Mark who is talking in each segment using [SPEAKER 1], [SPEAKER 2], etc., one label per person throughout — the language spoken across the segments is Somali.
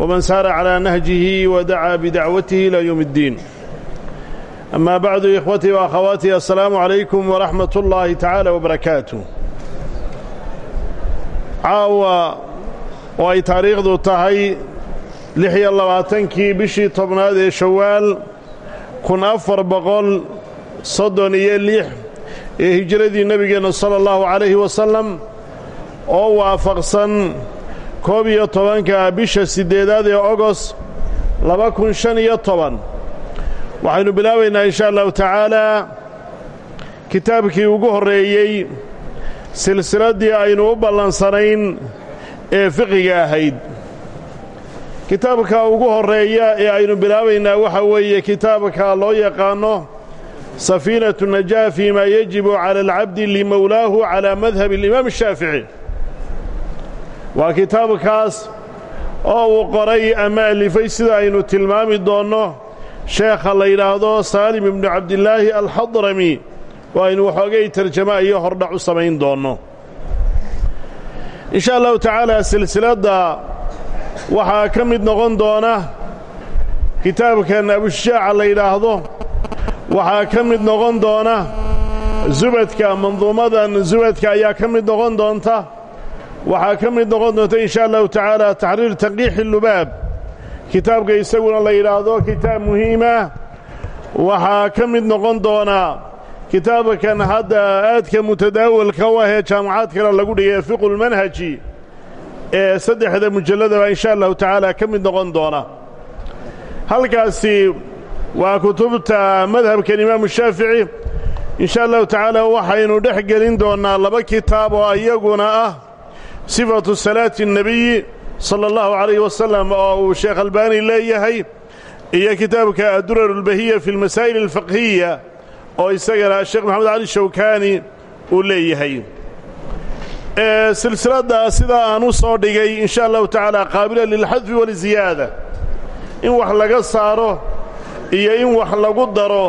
[SPEAKER 1] wman saara calىa nahjihi wadacaa bidacwatihi ilaa yowm اddiin amaa bacdu ikhwatii waakhawaati assalaamu calaykum waraxmat ullaahi tacaala wabarakaatu caawa oo ay taariikhdu tahay lix iyo labaatankii bishii tobnaad ee shawaal kun afar boqol soddon iyo lix ee hijiradii nebigeenna sala allahu calayhi wasalam oo waafaqsan koob iyo tobanka bisha siddeedaad ee ogost laba kun shan iyo toban. Waxaynu bilaabaynaa insha allahu tacaalaa kitaabkii ugu horreeyey silsiladdii aynu u ballansanayn ee fiqiga ahayd. Kitaabka ugu horreeya ee aynu bilaabaynaa waxa weeye kitaabka loo yaqaanno safiinatu najaa fii maa yajibu cala alcabdi limowlaahu calaa madhabi alimaam ashaafici waa kitaabkaas oo uu qoray ama alifay sida aynu tilmaami doonno. Sheekha la yidhaahdo saalim ibnu cabdilaahi alxadrami oo aynu waxoogay tarjama iyo hordhac u samayn doonno. Insha allahu tacaala silsiladda waxaa ka mid noqon doona kitaabkan abushaaca la yidhaahdo waxaa ka mid noqon doona zubadka manduumadan zubadka ayaa ka mid noqon doonta waxaa ka mid noqon doonta insha allahu tacaala taxriir tanqiixi lubaab. Kitaabka isaguna la yidhaahdo kitaab muhiima. Waxaa ka mid noqon doonaa kitaabkan hadda aadka mutadaawalka u ah ee jaamacaadkana lagu dhigay fiqulmanhaji ee saddexda mujalladaba insha allahu tacaala ka noqon doona. Halkaasi waa kutubta madhabkan imaamu shaafici. Insha allahu tacaala waxaynu dhex gelin doonnaa laba kitaab oo iyaguna ah sifatu salaati الnebiyi sala allahu calayhi wasalam oo uu sheekh albaani leeyahay iyo kitaabka addurar ulbahiya fi almasaa'il alfaqhiya oo isagana sheekh maxamed cali shawkaani uu leeyahay. Silsiladda sidaa aan u soo dhigay in sha allahu tacaala qaabila lilxadfi waliziyaada in wax laga saaro iyo in wax lagu daro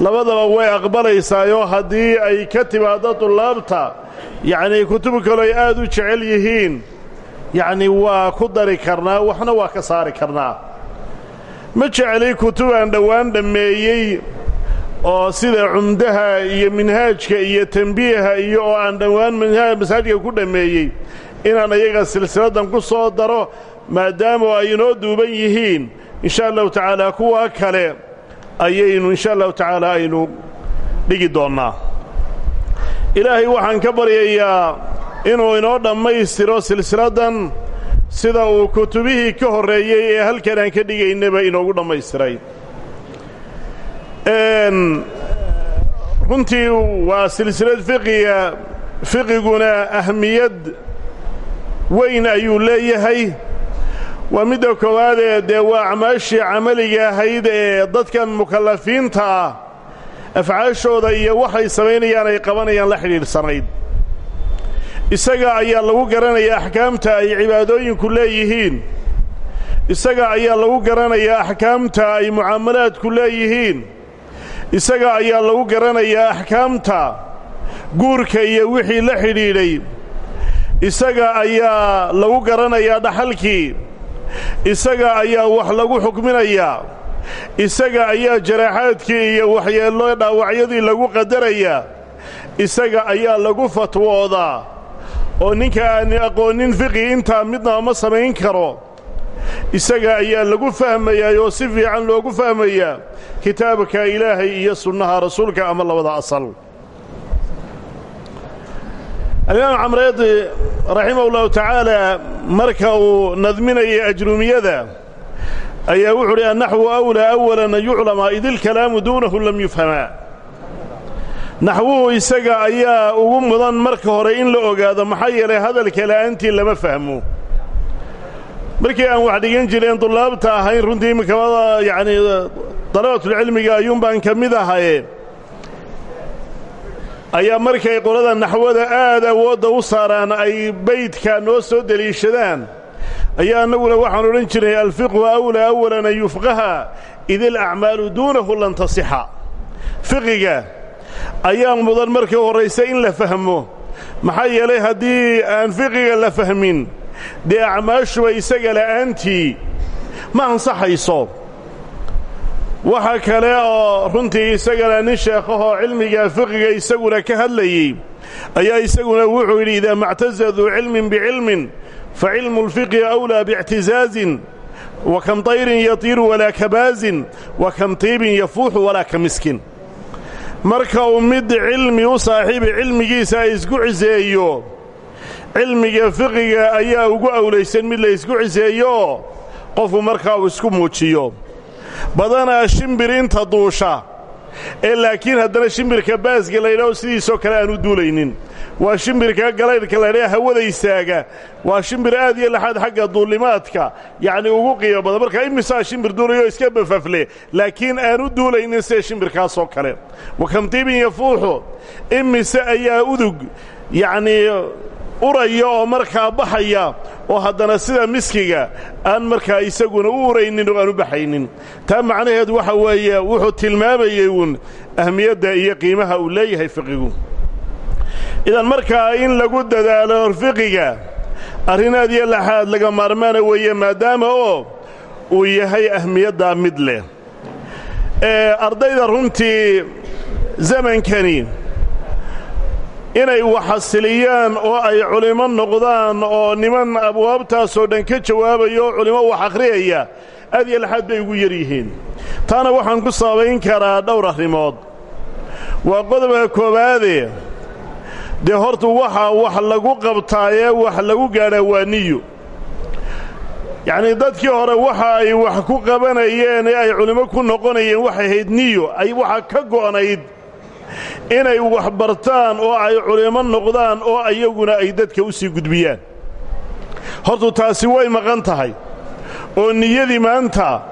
[SPEAKER 1] labadaba way aqbalaysaayoo haddii ay ka timaaddo dullaabta yacnii kutub kaloo aad u jecel yihiin. Yacni waa ku dari karnaa waxna waa ka saari karnaa. Ma jecli kutubaan dhowaan dhammeeyey oo sida cumdaha iyo minhaajka iyo tembiiha iyo oo aan dhowaan masaajidka ku dhammeeyey inaan ayaga silsiladdan ku soo daro maadaama ay inoo duuban yihiin. Insha allahu tacaala kuwa kale ayaynu insha allahu tacaala aynu dhigi doonnaa ilaahay waxaan ka baryayaa inuu inoo dhammaystiro silsiladdan sida uu kutubihii ka horreeyey ee halkan aan ka dhigaynaba inoogu dhammaystiray. Runtii waa silsilad fiqiga fiqiguna ahmiyad weyn ayuu leeyahay. Waa midda koowaadee dee waa acmaashii camaliga ahayd ee dadkan mukallafiinta ah afcaashooda iyo waxay samaynayaan ay qabanayaan la xidhiidhsanayd isaga ayaa lagu garanayaa axkaamta ay cibaadooyinku leeyihiin. Isaga ayaa lagu garanayaa axkaamta ay mucaamalaadku leeyihiin. Isaga ayaa lagu garanayaa axkaamta guurka iyo wixii la xidhiidhay. Isaga ayaa lagu garanayaa dhaxalkii. Isaga ayaa wax lagu xukminayaa isaga ayaa jaraaxaadkii iyo waxyeello dhaawacyadii lagu qadarayaa isaga ayaa lagu fatwoodaa oo ninka aan aqoonin fiqi intaa midnaba ma samayn karo. Isaga ayaa lagu fahmayaa oo si fiican loogu fahmayaa kitaabka ilaahay iyo sunnaha rasuulka ama labada asal. Alimaam camreedi raximah ullahu tacaala marka uu nadminayay ajrumiyada ayaa wuxu uhi annaxwu awlaa awalan an yuclama idilkalaamu duunahu lam yufhamaa naxwuhu isaga ayaa ugu mudan marka hore in la ogaado maxaa yeelay hadalka la'aantii lama fahmo. Markii aan wax dhigan jireen dullaabta ahayn runtii imikabada yacni dalabatulcilmiga ayuun baan ka mid ahaye. Ayaa markay qolada naxwada aad awoodda u saaraan ay baydka noo soo deliishadaan ayaa annaguna waxaan odhan jirnay alfiqhu awlaa awalan an yufqaha id ilacmaalu duunahu lan tasixa. Fiqiga ayaa mudan markii horraysa in la fahmo. Maxaa yeelay haddii aan fiqiga la fahmin dee acmaashuba isaga la'aantii? Ma ansaxayso. Waxa kale oo runtii isagana nin sheekhahoo cilmiga fiqiga isaguna ka hadlayey ayaa isaguna wuxuu yidhi idaa mactaza duu cilmin bicilmin biictizaazin wa kam tayrin yatiiru walaa kabaazin wa kam tiibin yafuuxu walaa ka miskin marka uu mid cilmi u saaxiiba cilmigiisa isku ciseeyo cilmiga fiqiga ayaa ugu awlaysan mid la isku ciseeyooo qofku markaa uu isku muujiyo badanaa shimbir inta duusha ee laakiin haddana shimbirka baasga laydhaho sidiisoo kale aan u duulaynin. Waa shimbirka galaydhka laydhaha hawada istaaga waa shimbir aad iyo laxaad xagga duulimaadka yacnii ugu qiimo badan. Markaa imisaa shimbir duulayo iska bafafle laakiin aan u duulaynin sida shimbirkaasoo kale. Wa kamtiibin yafuuxu imise ayaa udug yacnii uraya oo markaa baxaya oo haddana sida miskiga aan markaa isaguna u uraynin oo aan u baxaynin. Taa macnaheedu waxa weeye wuxuu tilmaamayey uun ahmiyadda iyo qiimaha uu leeyahay fiqigu. Idan markaa in lagu dadaalo fiqiga arrin aad iyo laxaad laga maarmaana weeye maadaama oo uu yahay ahmiyaddaa mid leh. Ardayda runtii zamankani inay waxasiliyaan oo ay culimmo noqdaan oo niman abwaabtaasoo dhan ka jawaabaya oo culimmo wax akhriyaya aad iyo laxaad bay ugu yar yihiin. Taana waxaan ku sababayn karaa dhowr arrimood. Waa qodobka koowaade dee horta waxa wax lagu qabtaa ee wax lagu gaadhaa waa niyo yacnii dadkii hore waxa ay wax ku qabanayeen ee ay culimmo ku noqonayeen waxay ahayd niyo ay waxa ka go'nayd inay wax bartaan oo ay culimmo noqdaan oo ayaguna ay dadka u sii gudbiyaan. Hortu taasi way maqan tahay. Oo niyadii maanta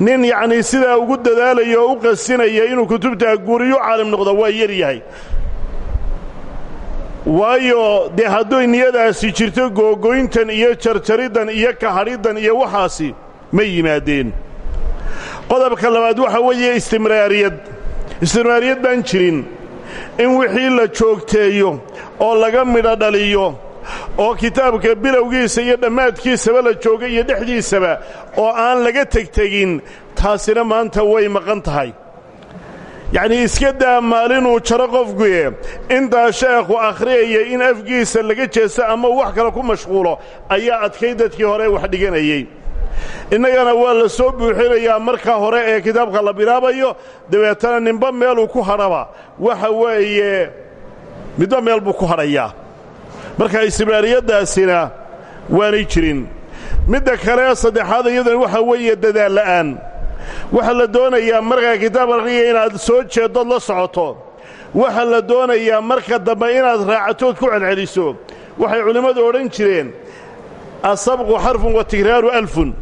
[SPEAKER 1] nin yacnii sidaa ugu dadaalaya oo u qasinaya inuu kutubtaa guriyo caalim noqdo waa yar yahay. Waayo dee hadday niyadaasi jirto googoyntan iyo jarjariddan iyo kahadhiddan iyo waxaasi ma yimaadeen. Qodobka labaad waxa weeye istimraariyad istimraariyad baan jirin. In wixii la joogteeyo oo laga midho dhaliyo oo kitaabka bilowgiisa iyo dhammaadkiisaba la jooga iyo dhexdiisaba oo aan laga tegtegin taasina maanta way maqan tahay. Yacnii iska daa maalinuu jaro qofkuye intaa sheekhu akhriyaya in afgiisa laga jeesto ama wax kale ku mashquulo ayaa adkay dadkii hore wax dhiganayey innagana waa la soo buuxinayaa marka hore ee kitaabka la bilaabayo. Dabeetana ninba meeluu ku hadhaba waxa weeye midba meel buu ku hadhayaa marka istibraariyaddaasina waanay jirin. Midda kale saddexaad iyaduna waxa weeye dadaalla'aan. Waxaa la doonayaa markaa kitaab akhriya inaad soo jeeddood la socoto. Waxaa la doonayaa marka dambe inaad raacatood ku celceliso. Waxay culimmadu odhan jireen asabqu xarfun wa tikraaru alfun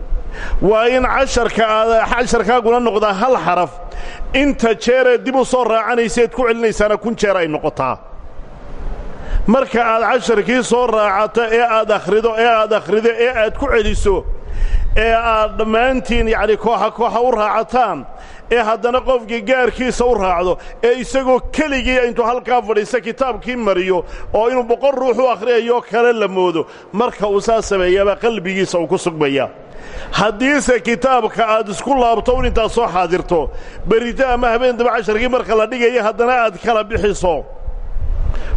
[SPEAKER 1] waa in casharkaaguna noqdaa hal xaraf inta jeeree dib u soo raacanaysaed ku celinaysaana kun jeer ay noqotaa marka aad casharkii soo raacato ee aad akhrido ee aad akhrido ee aad ku celiso ee aad dhammaantiin yacni kooxa kooxa u raacataan ee haddana qofkii gaarkiisa u raacdo ee isagoo keligii intuu halkaa fadhiista kitaabkii mariyo oo inuu boqol ruux u akhriyayoo kale la moodo marka uu saa sameeyaabaa qalbigiisa uu ku sugmaya. Haddiise kitaabka aad isku laabto un intaad soo xaadirto berrito ama habeen daba casharkii marka la dhigaya haddana aad kala bixiso.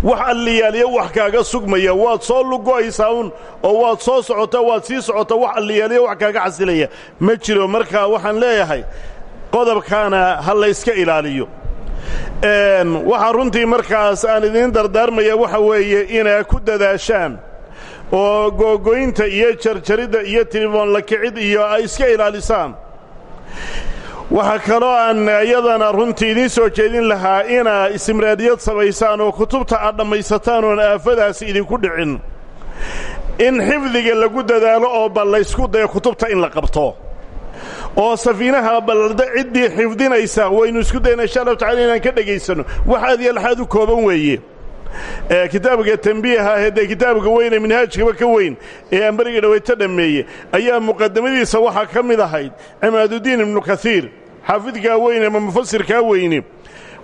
[SPEAKER 1] Wax alliyaaliya wax kaaga sugmaya waad soo lugo'aysaa un oo waad soo socotaa waad sii socotaa wax alliyaaliya wax kaaga casilaya ma jiro markaa waxaan leeyahay qodobkaana ha layska ilaaliyo. Waxaa runtii markaas aan idiin dardaarmaya waxa weeye inaa ku dadaashaan oo googoynta iyo jarjaridda iyo tilifoon la kicid iyo ay iska ilaalisaan. Waxaa kaloo aan iyadana runtii idiin soo jeedin lahaa inaa istimraadiyad samaysaan oo kutubta aad dhammaysataan oon aafadaasi idinku dhicin. In xifdiga lagu dadaalo oo bal laysku dayo kutubta in la qabto oo safiinaha balda ciddii xifdinaysa waynu isku dayna insha allahu tacala inaan ka dhegaysanno wax aad iyo laxaad u kooban weeye. Kitaabka tembiiha ahee dee kitaabka weyne minhaajkaba ka weyn ee aan beriga dhawayto dhammeeye ayaa muqadamadiisa waxaa ka mid ahayd cimaadudiin ibnu kaiir xaafidkaa weyne ama mufasirkaa weyne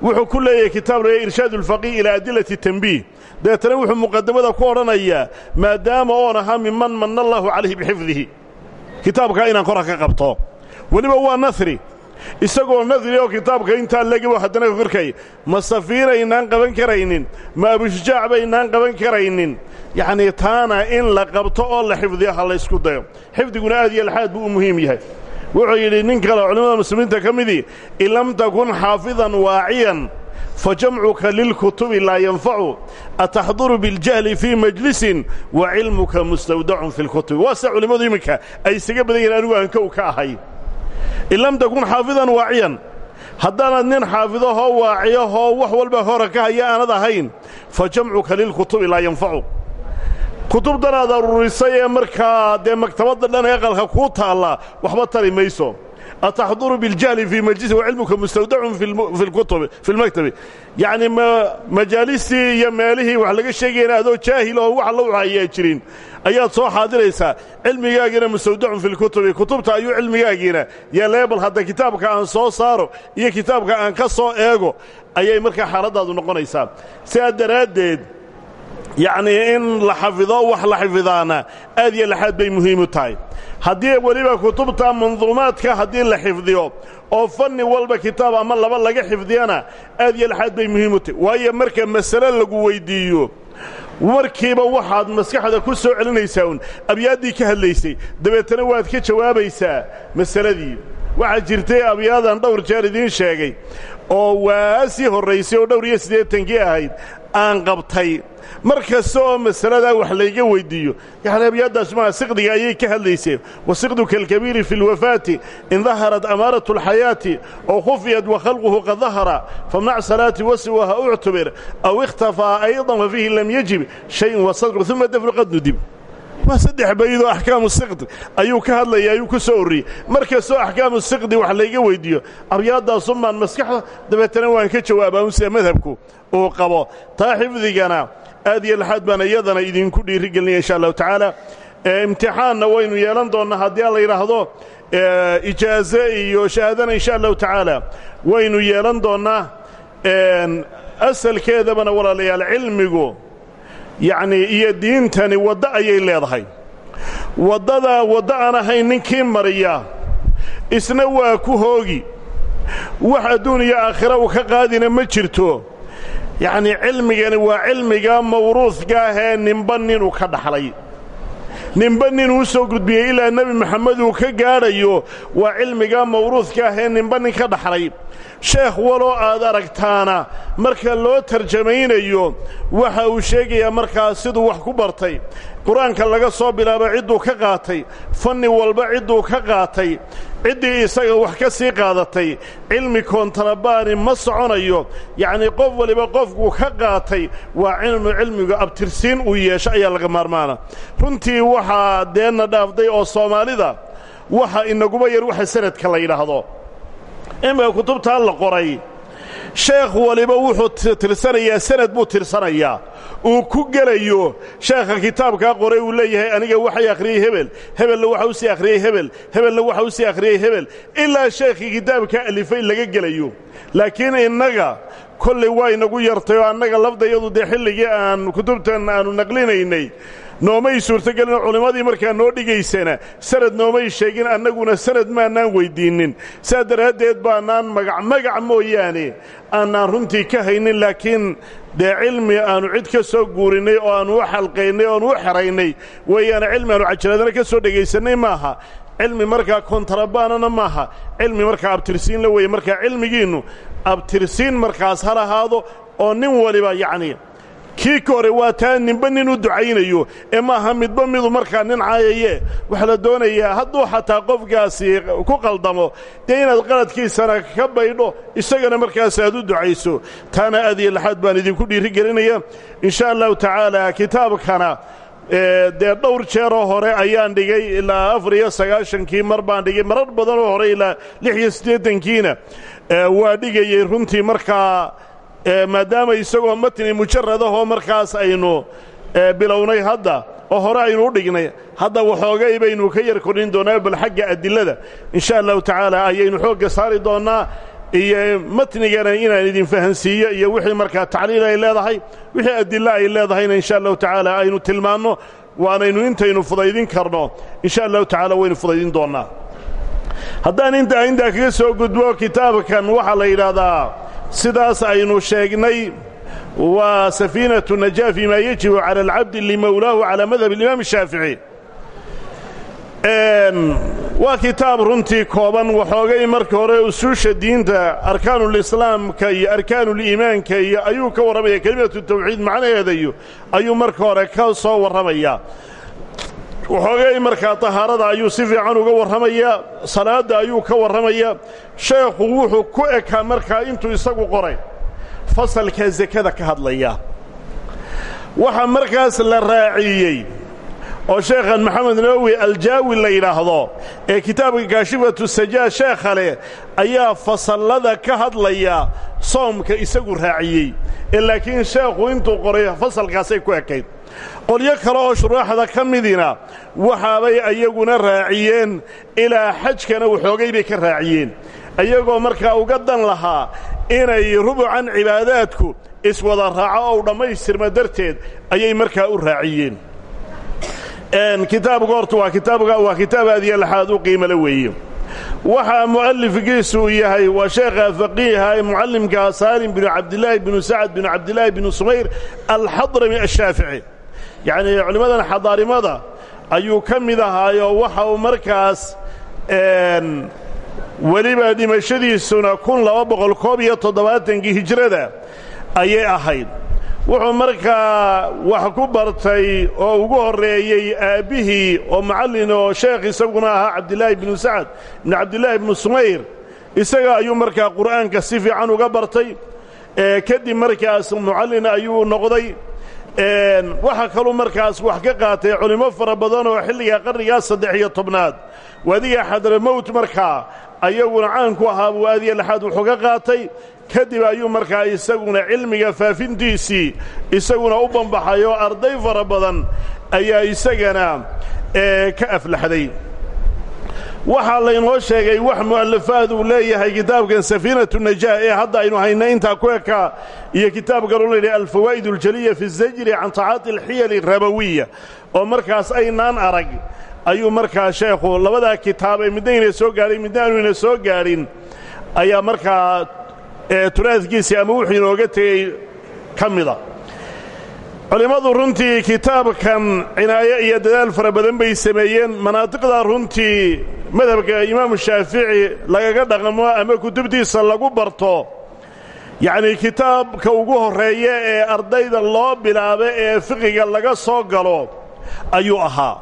[SPEAKER 1] wuxuu ku leeyahay kitaab la irshaad ulfaqiih ilaa adilati tembiih dabeetana wuxuu muqadamada ku odhanayaa maadaama oon ahaa miman manna allaahu calayhi bixifdihi kitaabkaa inaan kora ka qabto. Weliba waa nasri. Isagoo nadri oo kitaabka intaa legabo haddana korkay ma safiinaynaan qaban karaynin. Ma abushujaac baynaan qaban karaynin. Yacnii taana in la qabto oo la xifdiyo ha laysku dayo. Xifdiguna aad iyo laxaad buu u muhiim yahay. Wuxuu yidhi nin kale culimmada muslimiinta ka midii in lam takun xaafidan waaciyan fa jamcuka lilkutubi laa yanfacu ataxduru biاljahli fii majlisin wa cilmuka mustawdacun fi lkutubi waa se culimmadu iminka ay isaga badan yihiin anigu aan kow ka ahay in lam takun xaafidan waaciyan haddaanad nin xaafidahoo waaciyahoo wax walba hora ka haya aanad ahayn fa jamcuka lilkutubi laa yanfacu kutubdanaad aruurisay ee markaa dee maktabadda dhan ee aqalka kuu taalla waxba tari mayso ataxduru biاljahli fii majlisi wacilmuka mustawdacun fi lmaktabi yacni majaalistii iyo meelihii wax laga sheegayana adoo jaahil oo wax alla hayaa jirin. Ayaad soo xaadiraysaa. Cilmigaagiina mustawdacun fi lkutubi kutubta ayuu cilmigaagiina. Yeelaya bal hadda kitaabka aan soo saaro iyo kitaabka aan ka soo eego ayay markaa xaaladdaadu noqonaysaa. Sidaa daraaddeed yacnii in la xafido wax la xafidaana aad iyo laxaad bay muhiim u tahay. Haddii weliba kutubta manduumaadka haddii la xifdiyo oo fanni walba kitaab ama laba laga xifdiyana aad iyo laxaad bay muhiim u tahay. Waayo marka masale lagu weyddiiyo markiiba waxaad maskaxda ku soo celinaysaa un abyaaddii ka hadlaysay dabeetana waad ka jawaabaysaa masaladii. Waxaa jirtay abyaadan dhowr jeer idiin sheegay oo waa sii horraysay oo dhowr iyo siddeetankii ahayd aan qabtay. Mar kasta oo masaladaa wax layga weyddiiyo yacni abyaaddaas maa siqdiga ayay ka hadlayseen. Wasiqdu kalkabiiri fi lwafaati in daharat amaaratu alxayaati oo khufiyat wa khalquhu qad dahara famnac salaati wasiwaha uctubir aw ikhtafaa aydan fa fiihi lam yajib shayun wasadru uma dafnu qad nudib waa saddex baydoo axkaamu siqdi. Ayuu ka hadlaya ayuu ku soo orriyey mar kastoo axkaamu siqdi wax layga weyddiiyo abyaaddaasumaan maskaxda dabeetana waan ka jawaabaa un sida madhabku uu qabo. Taa xifdigana aad iyo laxaad baan iyadana idinku dhiiri gelinaya insha allahu tacaala. Imtixaanna waynu yeelan doonnaa haddii aan la yidhaahdo ijaaze iyo shahaadana insha allahu tacaala. Waynu yeelan doonnaa asalkeedabana walaalayaal cilmigu yacnii iyo diintani waddo ayay leedahay. Waddadaa waddo aan ahayn ninkii mariya isna waa ku hoogi. Wax adduun iyo aakhira uu ka qaadina ma jirto. Yacnii cilmigani waa cilmiga mawruudka ahee ninba ninuu ka dhaxlay ninba ninuu soo gudbiyey ilaa nebi maxamed uu ka gaadhayo waa cilmiga mawruudka ahee ninba nin ka dhaxlay. Sheekh waloo aad aragtaana marka loo tarjamaynayo waxa uu sheegayaa markaa siduu wax ku bartay. Qur'aanka laga soo bilaabo cidduu ka qaatay fanni walba cidduu ka qaatay ciddii isaga wax ka sii qaadatay cilmi koontarabani ma soconayo. Yacnii qof waliba qofkuu ka qaatay waa cilmu cilmigu abtirsiin uu yeesho ayaa laga maarmaana. Runtii waxaa deenna dhaafday oo soomaalida waxa inaguba yar waxa sanadka la yidhaahdo. Imika kutubtaa la qoray sheekh waliba wuxuu tirsanayaa sanad buu tirsanayaa. Uu ku gelayo sheekha kitaabkaa qoray uu leeyahay aniga waxay akhriyey hebel hebelna waxa u sii akhriyey hebel hebelna waxa u sii akhriyey hebel. Ilaa sheekhii kitaabkaa alifay laga gelayo. Laakiin innaga kollay waa inagu yartay oo annaga lafdayadu dee xilligii aan kutubtan aannu naqlinaynay noomay suurtogelino culimmadii markaa noo dhigaysana sanad noomay sheegin annaguna sanad maannaan weyddiinnin saa daraaddeed baannaan magac magac mooyaane aanaan runtii ka haynin laakiin dee cilmi aannu cid ka soo guurinnay oo aannu u xalqaynay o aannu u xeraynay weeyaane cilmi aannu cajiradana ka soo dhegaysannay maaha. Cilmi markaa kontarabaanana maaha. Cilmi markaa abtirsiinla weeye. Markaa cilmigiinnu abtirsiin markaas ha lahaado oo nin waliba yacnii kii ka hore waa taa ninba nin u ducaynayo ee maaha midba midu markaa nin caayaye waxaa la doonayaa hadduu xataa qofkaasi ku qaldamo dee inaad qaladkiisana ka baydho isagana markaas aad u ducayso. Taana aad iyo laxaad baan idinku dhiiri gelinaya insha allahu tacaala kitaabkana dee dhowr jeeroo hore ayaan dhigay ilaa afar iyo mar baan dhigay. Marar badanoo hore ilaa lix iyo waa dhigayey runtii markaa maadaama isagoo matni mujaradahoo markaas aynu bilownay hadda oo hore aynu u dhignay hadda waxoogay baynu ka yar kordhin doonaa bal xagga adilada insha allahu tacaala ayaynu xoogga saari doonnaa iyo matnigana inaan idin fahansiiyo iyo wixii markaa tacliil ay leedahay wixii adilo ay leedahayna insha allahu tacaala aynu tilmaanno waanaynu intaynu fudaydin karno insha allahu tacaala waynu fudaydin doonnaa haddaan intaa intaa kaga soo gudbo kitaabkan waxaa la yidhaahdaa sidaas aynu sheegnay waa safiinatu najaa fi ma yajibu cala alcabdi limowlaahu calaa madhab alimaam shaafici waa kitaab runtii kooban waxoogay marka hore usuusha diinta arkaanulislaamka iyo arkaanuliimaanka iyo ayuu ka warramaya kelimatu tawxiid macnaheeda iyo ayuu marka hore ka soo warramayaa waxoogay markaa tahaarada ayuu si fiican uga warramayaa salaadda ayuu ka warramayaa. Sheekhu wuxuu ku ekaa markaa intuu isagu qoray fasalka sekada ka hadlaya. Waxaa markaas la raaciyey oo sheekhan maxamed nawowi aljaawi la yidhaahdo ee kitaabka kaashifatu sajaad sheekha leh ayaa fasallada ka hadlaya soomka isagu raaciyey. Ee laakiin sheekhu intuu qoray fasalkaasay ku ekayd qolyo kale oo shuraaxda ka midina waxaabay ayaguna raaciyeen ilaa xajkana waxoogay bay ka raaciyeen. Iyagoo markaa uga dan lahaa inay rubucan cibaadaadku iswada raaco ou dhammaystirma darteed ayay markaa u raaciyeen. Kitaabka horta waa kitaabka waa kitaab aad iyo laxaad u qiimale weeye waxaa mu'alifkiisu yahay waa sheekha faqiiha ee mucallimka saalim binu cabdilaahi binu sacad binu cabdilaahi binu sumayr alxadrami ashaafici yacnii culimmadan xadaarimada ayuu ka mid ahaayo waxa uu markaas weliba dhimashadiisuna kun laba boqol koob iyo toddobaatankii hijrada ayay ahayd. Wuxuu markaa wax ku bartay oo ugu horreeyey aabbihii oo macallin oo sheekh isaguna ahaa cabdilaahi binu sacad ibnu cabdilaahi bnu sumayr isaga ayuu markaa qur'aanka si fiican uga bartay. Kadib markaas mucallin ayuu noqday waxa kaluu markaas wax ka qaatay culimmo fara badan oo xilliga qarnigaa saddex iyo tobnaad. Waadiga xadramowt markaa ayaguna caanku ahaa buu aadiya laxaad wuxuu ka qaatay. Kadib ayuu markaa isaguna cilmiga faafintiisii isaguna u bambaxay arday fara badan ayaa isagana ka aflaxday waxaa laynoo sheegay wax mu'alafaad leeyahay kitaabkan safiinatu najaa ee hadda aynu hayna intaa ku ekaa iyo kitaabkan u layidhahy alfawaa'id aljaliya fi zajri can tacaati alxiyali rabawiya. Oo markaas aynaan arag ayuu markaa sheekhu labadaa kitaabee midna ina soo gaadhay midna aanu soo gaadhin ayaa markaa turaadkiisii ama wuxuu inooga tegey ka culimmadu runtii kitaabkan cinaayo iyo dadaal fara badan bay sameeyeen. Manaadiqda runtii madhabka imaamu shaafici lagaga dhaqmo ama kutubtiisa lagu barto yacnii kitaabka ugu horreeya ee ardayda loo bilaabo ee fiqiga laga soo galo ayuu ahaa.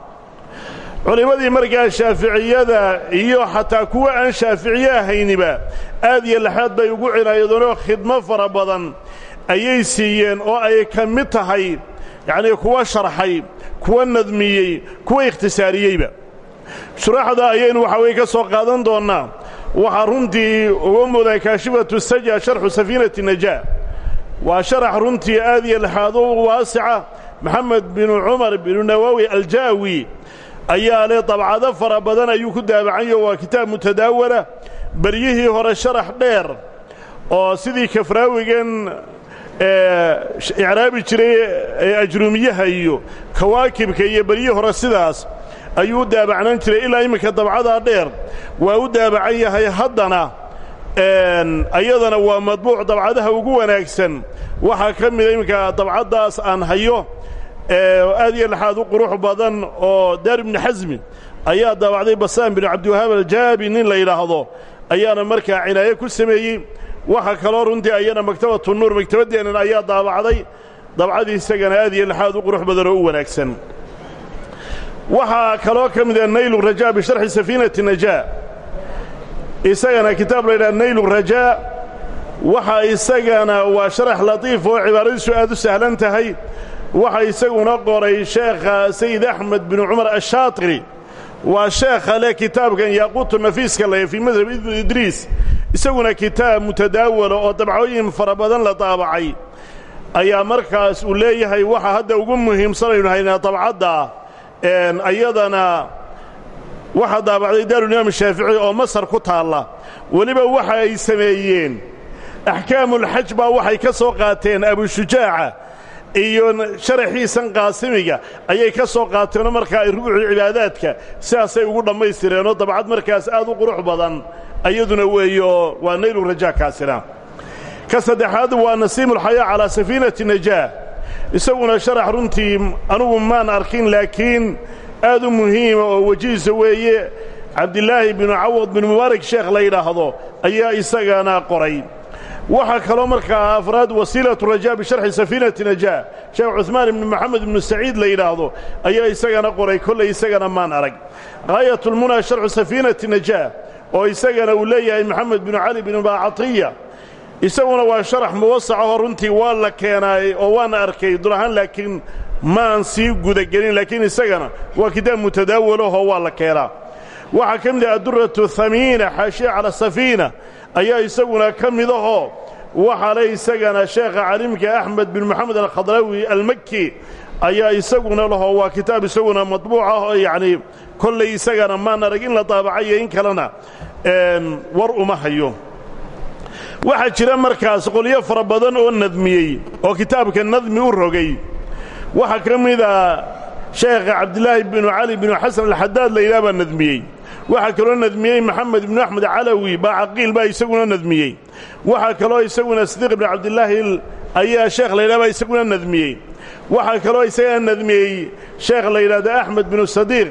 [SPEAKER 1] Culimmadii markaa shaaficiyada iyo xataa kuwa aan shaaficiye ahayniba aad iyo laxaad bay ugu cinaayadoonoo khidmo fara badan ayay siiyeen oo ay ka tahay yacnii kuwa sharxay kuwa nadmiyey kuwa ikhtisaariyeyba. Shuraaxda ayaynu waxa weye ka soo qaadan doonnaa. Waxaa runtii uga mudan kaashifatu saja sharxu safiinati najaa waa sharax runtii aad iyo laxaad u waasica. Maxamed binu cumar binu ayaa leh dabcado fara badan ayuu ku daabacanyo waa kitaab mutadaawala beryihii hore sharax dheer oo sidii kafraawigan icraabi jiray ajruumiyaha iyo kawaakibka iyo beryihii hore sidaas ayuu u daabacnan jiray ilaa imminka dabcadaa dheer. Waa u daabacan yahay haddana ayadana waa madbuuc dabcadaha ugu wanaagsan. Waxaa ka mida imminka dabcaddaas aan hayo aad iyo laxaad u qurux badan oo daar ibni xasmi ayaa daabacday basaan binu cabdiwahaab aljaabi nin la yidhaahdo ayaana markaa cinaaye ku sameeyey waxa kaloo runtii ayana maktabatu nuur maktabaddeennan ayaa daabacday dabcadii isagana aad iyo laxaad u qurux badan oo wanaagsan. Waxaa kaloo ka mida naylu rajaa bisharxi safiinati najaa. Isagana kitaab la yidhaha naylu rajaa waxa isagana waa sharax latiif oo cibaaradiisu aad u sahlan tahay. Waxa isaguna qoray sheekha sayid axmed binu cumar ashaatiri waa sheekha leh kitaabkan yaaquutu nafiiska leh fii madhab ibnu isaguna kitaab mutadaawala oo dabcooyin fara la daabacay. Ayaa markaas uu leeyahay waxa hadda ugu muhiimsanaynu haynaa dabcadda ayadana waxaa daabacday daarulimaam shaafici oo masar ku taalla. Weliba waxa ay sameeyeen. Axkaamulxaj baa waxay ka soo qaateen abushujaaca iyo sharaxiisan qaasimiga ayay ka soo qaateenoo markaa ay rubuucul cibaadaadka sidaasay ugu dhammaystireenoo dabcad markaas aad u qurux badan. Ayaduna weeyo waa naylu rajaakaasina ka saddexaad waa nasiimulxayaa calaa safiinati najaa. Isaguna sharax runtii anugu maan arkin laakiin aad u muhiima oo wejihiisa weeye. Cabdilaahi binu cawad binu mubaarak sheekh la ayaa isagana qoray waxaa kaloo markaa afraad wasiilatu rajaa bisharxi safiinati najaa. Sheekh cuhmaan ibnu maxamed ibnu saciid la yidhaahdo ayaa isagana qoray kollay isagana maan arag. Haayatulmunaa sharxu safiinati najaa oo isagana uu leeyahay maxamed binu cali binu baacatiya isaguna waa sharax muwasacaho runtii waa la keenaay oo waana arkay dul ahaan laakiin maan sii gudagelin laakiin isagana waa kitaab mutadaawalahoo waa la keenaa waxaa ka mid ah adduratu hamiina xaashiya cala safiina ayaa isaguna ka midahoo waxaa le isagana sheekha calimka axmed bin moxamed alkhadrawi almaki ayaa isaguna lahoo waa kitaab isaguna madbuuc ah oo yacnii kollay isagana maan arag la daabacayo in kalena war uma hayo. Waxaa jira markaas qolyo fara oo nadmiyey oo kitaabka nadmi u rogay. Waxaa ka mid a sheekha cabdilaahi binu cali binu xasan la yidhaha baa waxaa kaloo nadmiyey maxamed ibnu axmed calawi baa caqiil baa isaguna nadmiyey. Waxaa kaloo isaguna sidiiq ibnu cabdilaahi ayaa sheekh la yidhaha baa isaguna nadmiyey. Waxaa kaloo isagana nadmiyey sheekh la yidhahdo axmed binu sadiiq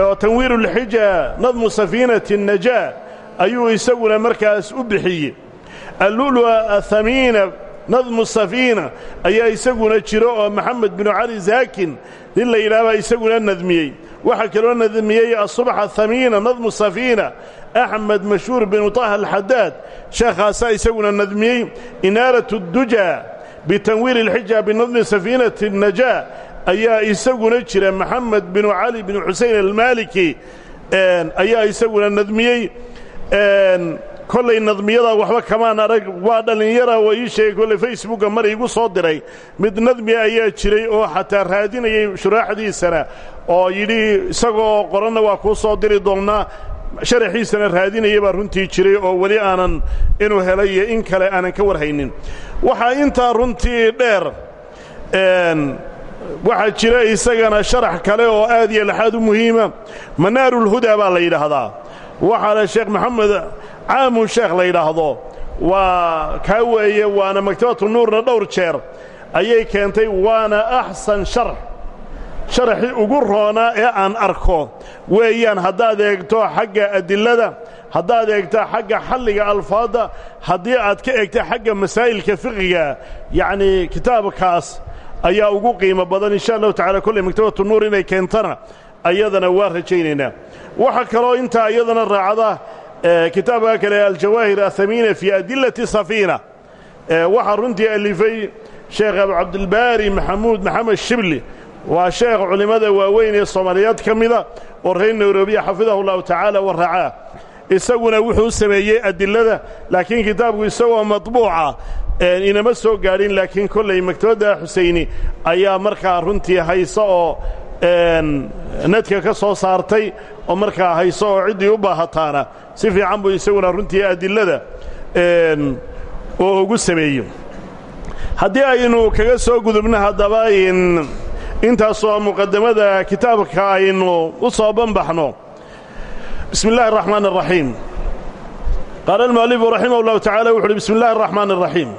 [SPEAKER 1] oo tanwiirulxija nadmu safiinati najaa ayuu isaguna markaas u bixiyey. Allulwa athamiina nadmu safiina ayaa isaguna jiro oo maxamed binu cali zaakin nin la yidhaha isaguna nadmiyey waxaa kaloo nadmiyey asubx athamiina nadmu safiina axmed mashhuur binu taha alxadaad sheekhaasaa isaguna nadmiyey inaarat اdujaa bitanwiir اlxija binadmi safiinati الnajaa ayaa isaguna jira maxamed binu cali binu xusein almaliki ayaa isaguna nadmiyey kollay nadmiyada waxba kamaan arag waa dhallinyara oo ii sheegay kolley facebooka mar iigu soo diray. Mid nadmiya ayaa jiray oo xataa raadinayay shuraaxdiisana oo yidhi isagoo qoranna waa kuu soo diri doonnaa sharaxiisana raadinaya baa runtii jiray oo weli aanan inuu helay in kale aanan ka warhaynin. Waxaa intaa runtii dheer waxaa jira isagana sharax kale oo aad iyo laxaad u muhiima. Manaarulhudaa baa la yidhaahdaa. Waxaa le sheekh maxamed caamun sheekh la yidhaahdo. Waa kaa weeye waana maktabatu nuurna dhowr jeer. Ayay keentay waana axsan sharx sharaxii ugu roonaa ee aan arko. Weeyaan haddaad eegto xagga adilada haddaad eegto xagga xalliga alfaadda haddii aad ka eegto xagga masaa'ilka fiqiga yacnii kitaabkaas ayaa ugu qiimo badan insha allahu tacala kolley maktabatu nuur inay keentana ayadana waa rajaynaynaa. Waxaa kaloo intaa iyadana raacda kitaabka kale aljawaahir athamiina fii adilati safiina. Waxaa runtii alifay sheekh abu cabdilbaari maxamuud maxamed shibli. Waa sheekh culimmada waaweyn ee soomaaliyeed ka oo reer nairobiya xafidahu llahu tacaala wa racaa. Isaguna wuxuu sameeyey adilada laakiin kitaabku isagoo matbuuca inama soo gaadhin laakiin kollay maktabadda xusayni ayaa markaa runtii haysa oo nadka ka soo saartay oo markaa hayso oo u baahataana si fiican buu isaguna runtii adilada oo ugu sameeyo haddii aynu kaga soo gudubno haddaba intaasoo muqaddamada kitaabka aynu u soo banbaxno bismi اllahi الraxmaan الraxiim qaala almu'alifu raximah اllahu tacala wuxu uhi bismi اllahi الraxmaan الraxiim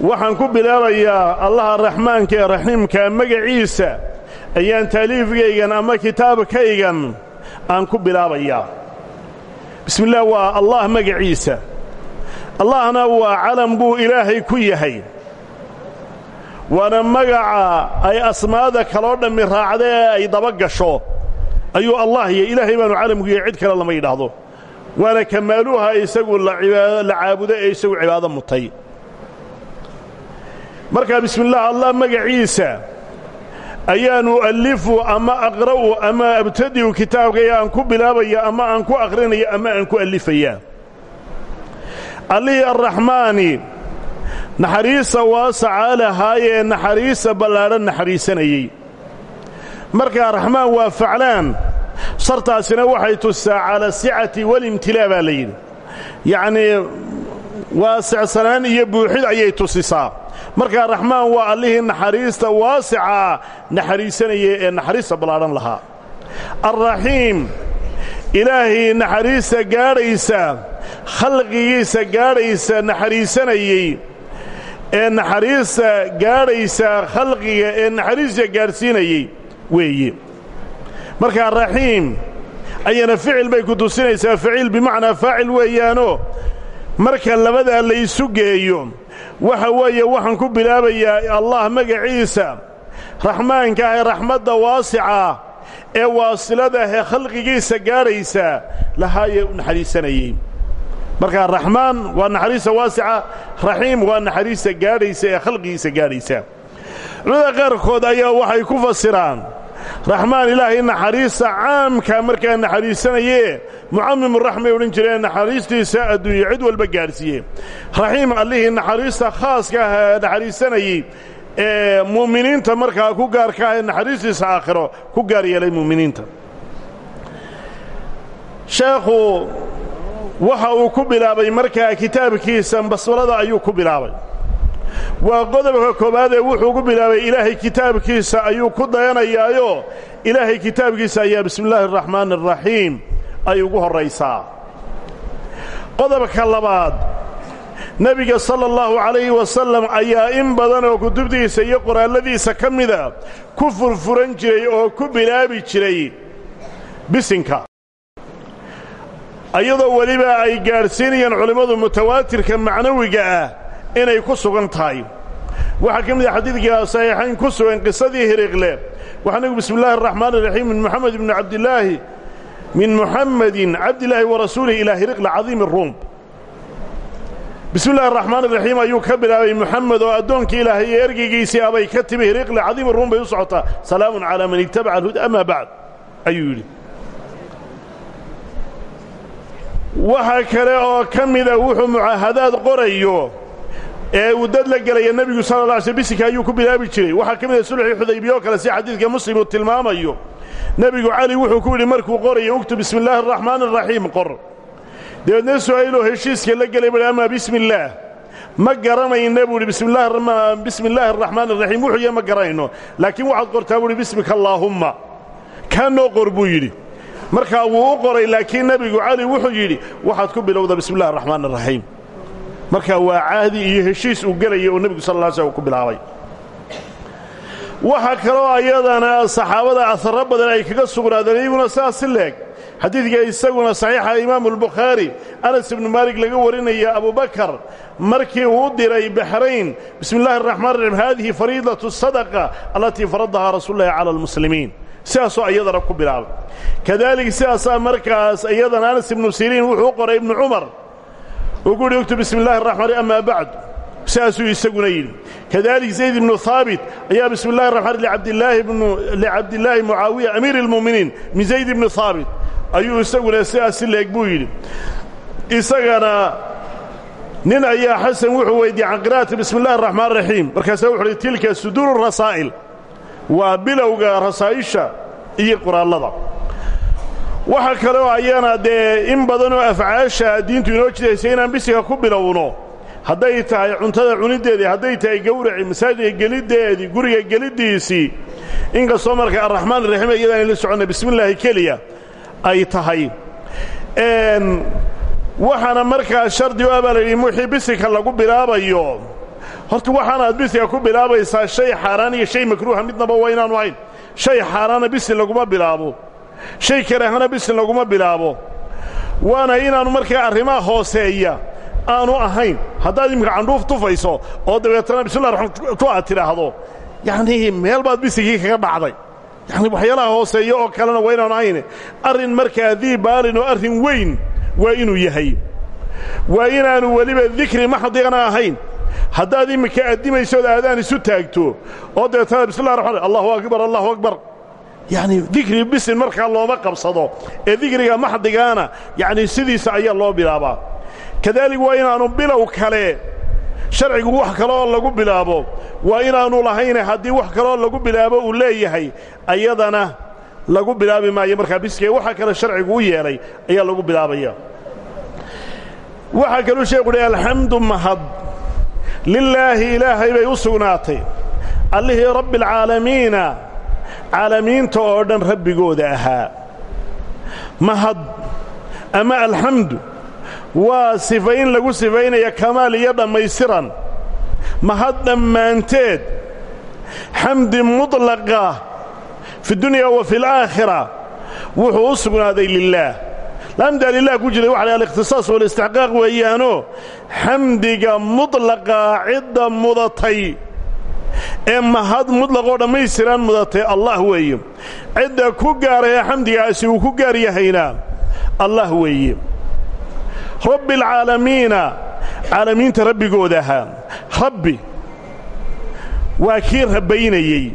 [SPEAKER 1] waxaan ku bilaabayaa allaha raxmaanka ee raxiimka magaciisa ayaan taaliifkaygan ama kitaabkaygan aan ku bilaabayaa. Bismi illah waa allah magaciisa. Allahna waa calam buu ilaahay ku yahay. Waana magaca ay asmaada kaloo dhammi raacda ee ay daba gasho. Ayuu allah iyo ilaahay baanu calamku yahay cid kale lama yidhaahdo. Waana kamaaluha isagu la caabudo ee isagu cibaado mutay. Markaa bismillaah allah magaciisa ayaan u'allifu ama aqra'u ama abtadi'u kitaabkaya aan ku bilaabaya ama aan ku aqrinaya ama aan ku allifaya. Allihii arraxmaani naxariista waasacaa lahaayee naxariista ballaadhan naxariisanayey. Markaa raxmaan waa faclaan sartaasina waxay tusaa cala sicati walimtilaa baa la yidhi. Yacnii waasicsanaan iyo buuxid ayay tusisaa markaa raxmaan waa allihii naxariista waasicaa naxariisanayay ee naxariista ballaadhan lahaa. Alraxiim ilaahii naxariista gaadhaysa khalqigiisa gaadhaysa naxariisanayey ee naxariista gaadhaysa khalqiga ee naxariista gaadhsiinayey weeye markaa raxiim ayana ficil bay ku tusinaysaa. Ficiil bimacnaa faacil weeyaanoo marka labadaa la isu geeyo waxa weeye waxaan ku bilaabayaa allah magaciisa raxmaanka ah raxmadda waasica ee waasiladaah ee khalqigiisa gaadhaysa lahaayee u naxariisanayey markaa raxmaan waa naxariista waasica raxiim waa naxariista gaadhaysa ee khalqigiisa gaadhaysa culimada qaarkood ayaa waxay ku fasiraan raxmaan ilaahay naxariista caamka markaa naxariisanayee. Mucamimuraxmay odhan jireen naxariistiisa adduunye cid walba gaadhsiiye raxiim allihii naxariista khaaska ah ee naxariisanayey ee mu'miniinta markaa ku gaarka ah ee naxariistiisa aakhiro ku gaar yeelay mu'miniinta. Sheekhu waxa uu ku bilaabay markaa kitaabkiisa basmalada ayuu ku bilaabay waa qodobka koowaad ee wuxuu ku bilaabay ilaahay kitaabkiisa ayuu ku dayanayaayo. Ilaahay kitaabkiisa ayaa bismi illaahi araxmaani araxiim ay ugu horraysaa. Qodobka labaad nebiga sala allahu calayhi wasallam ayaa in badan oo kutubtiisa iyo qoraalladiisa ka mida ku furfuran jiray oo ku bilaabi jiray bisinka. Iyadoo weliba ay gaadhsiinayaan culimmadu mutawaatirka macnawiga ah inay ku sugan tahay. Waxaa ka mid a xadiidka saxiixayn ku sugan qisadii hiriqle. Waxaa nabigu bismi illaahi araxmaan iraxiim min moxamed ibni cabdilaahi min muxamedin cabdilaahi wa rasuulih ilaa hiriqle cadiimi ruum bismi illahi araxmaan iraxiim ayuu ka bilaabay moxamed oo addoonkii ilaahay iyo ergeygiisii abay ka timi hiriqle cadiimi ruum bay u socotaa. Salaamun calaa man itabaca alhuda ama bacd ayuu yidhi. Waxa kale oo ka mida wuxuu mucaahadaad qorayo ee uu dad la gelaya nebigu sala la sl bisinka ayuu ku bilaabi jiray. Waxaa ka mida sulxii xudaybiye oo si xadiidka muslim uu tilmaamayo. Nebigu cali wuxuu ku yidhi markuu qorayo uktub bismi illaahi araxmaan qor. Dabeedna su'ayloo heshiiska la gelay buhi amaa bismi illaah ma garanayna buu idhi bismi illaahi araxmaan wuxuu yahay ma garanayno laakiin waxaad qortaa buuhi bismika allaahumma. Kaa noo qor buu yidhi. U qoray laakiin nebigu cali wuxuu yidhi waxaad ku bilowdaa bismi illahi araxmaan markaa waa caadi iyo heshiis uu gelaya oo nebigu sal lla slam ku bilaabay. Waxaa kaloo ayadana saxaabada asarro badan ay kaga sugnaadeen iyaguna saas si leeg. Xadiidka isaguna saxiixa imaamu albukhaari anas ibnu maalig laga warinaya abubakar markii uu diray baxrayn bismi illahi araxmaan raxiim haadihi fariidatu sadaqa allatii faradahaa rasuululahi cala almuslimiin. Sidaasoo iyadana ku bilaabay. Kadaalika sidaasaa markaas iyadana anas ibnu siriin wuxuu u uu ku yidhi uktub bismi illahi araxmaan amaa bacdu sidaasuu isaguna yidhi. Kadalik zayd ibnu haabit ayaa bismi illahi raxmaan licabdillaahi mucaawiya amiiri اlmu'miniin min zayd ibni haabit ayuu isaguna sidaas si leeg buu yidhi. Isagana nin ayaa xasan wuxuu weydiyey can qira'ati bismi illahi araxmaan raxiim markaasaa wuxu uhi tilka suduuru rasaa'il. Waa bilowga rasaa'isha iyo qoraallada waxa kaleoo ayana dee in badanoo afcaasha diintu inoo jidaysa inaan bisiga ku bilowno. Hadday tahay cuntada cuniddeedii hadday tahay gowraci masaajidka geliddeedii guriga geliddiisii inkastoo marka arraxmaan araxiim iyadaan la soconna bismi illaahi keliya ay tahay. Waxaana markaa shardi u ah baa layidhi wixii bisinka lagu bilaabayo? Horta waxaanaad bisiga ku bilaabaysaa shay xaaraan iyo shay makruuha midnaba waa inaanu ahayn. Shay xaaraana bisin laguma bilaabo shay karaahana bisin laguma bilaabo. Waana inaannu markaa arrimaha hooseeya aanu ahayn haddaad iminka candhuuf tufayso oo dabeetana bismillah tu aad tidhaahdo yacnii meel baad bisigii kaga dhacday. Yacni waxyaalaha hooseeya oo kalena waa inaanu ahayn arrin markaa dii baalin oo arrin weyn waa inuu yahay. Waa inaannu weliba dikri maxdigana ahayn. Haddaad iminka addimaysood aadaan isu taagto oo deetana bismillahi raxmaan allahu akbar allahu akbar yacni dikri bisin markaa looma qabsado. Ee dikriga maxdigaana yacni sidiisa ayaa loo bilaabaa. Kadaalik waa inaannu bilow kale. Sharcigu wax kaleoo lagu bilaabo. Waa inaannu lahayne haddii wax kaleoo lagu bilaabo uu leeyahay ayadana lagu bilaabi maayo. Markaa biskee waxa kale sharcigu u yeelay ayaa lagu bilaabaya. Waxaa kaluu sheekhu uhi alxamdu mahad. Lilaahi ilaahay bay u sugnaatay. Allihii rabbi caalamiinta oo dhan rabbigooda ahaa. Mahad ama alxamdu waa sifayn lagu sifaynaya kamaal iyo dhammaystiran. Mahad dhammaanteed xamdi mudlaqa fi dunya wa fi alaakhira wuxuu u sugnaaday lilaah laamdaa lilah ku jiray waxa la alikhtisaas walistixqaaq weeyaanoo xamdiga mudlaqaa cidda mudatay ee mahad mudlaqoo dhammaystiran mudatay allah weeye. Cidda ku gaaraya xamdigaasi uu ku gaar yahayna allah weeye. Rabbi alcaalamiina caalamiinta rabbigooda ahaa rabbi waa kii rabbaynayey.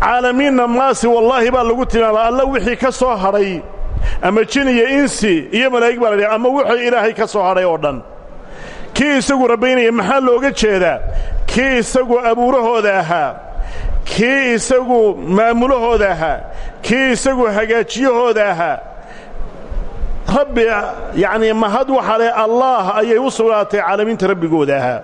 [SPEAKER 1] Caalamiinna maasi wallaahi baa lagu tilmaama alla wixii ka soo hadhay ama jin iyo insi iyo malaa'ig baa ama wixii ilaahay ka soo hadhay oo dhan. Kii isagu rabbaynaya maxaa looga jeedaa kii isagu abuurahooda ahaa kii isagu maamulahooda ahaa kii isagu hagaajiyahooda ahaa rabbi yacnii mahad waxa leh allaah ayay u sugnaatay caalamiinta rabbigooda ahaa.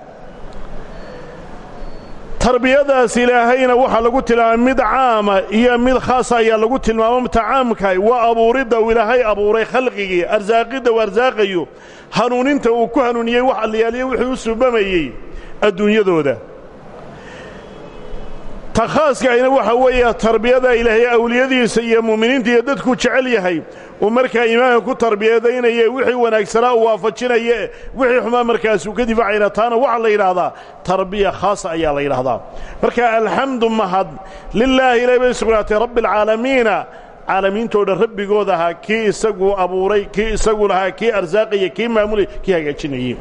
[SPEAKER 1] Tarbiyadaas ilaahayna waxaa lagu tilmaamay mid caama iyo mid khaasa ayaa lagu tilmaamo mta caamkahay waa abuuridda uu ilaahay abuuray khalqigii arsaaqidda uu hanuuninta uu ku hanuuniyey wax allayaaliyo wixii u suubamayey adduunyadooda. Ta khaaskaayna waxa weeye tarbiyada ilaahay awliyadiisa iyo mu'miniinta iyo dadkuu jecel yahay. Uu markaa iimaanka ku tarbiyadaynaye wixii wanaagsanaa uu waafajinaye wixii xumaa markaasuu ka difaacayna taana waxaa la yidhaahdaa tarbiya khaasa ayaa la yidhaahdaa. Marka alxamdu mahad lilaahi ilahay bay sugnaatay rabbi alcaalamiina caalamiintoo dhan rabbigooda ahaa kii isagu abuuray kii isagu lahaa kii arsaaqaya kii maamulay kii hagaajinayey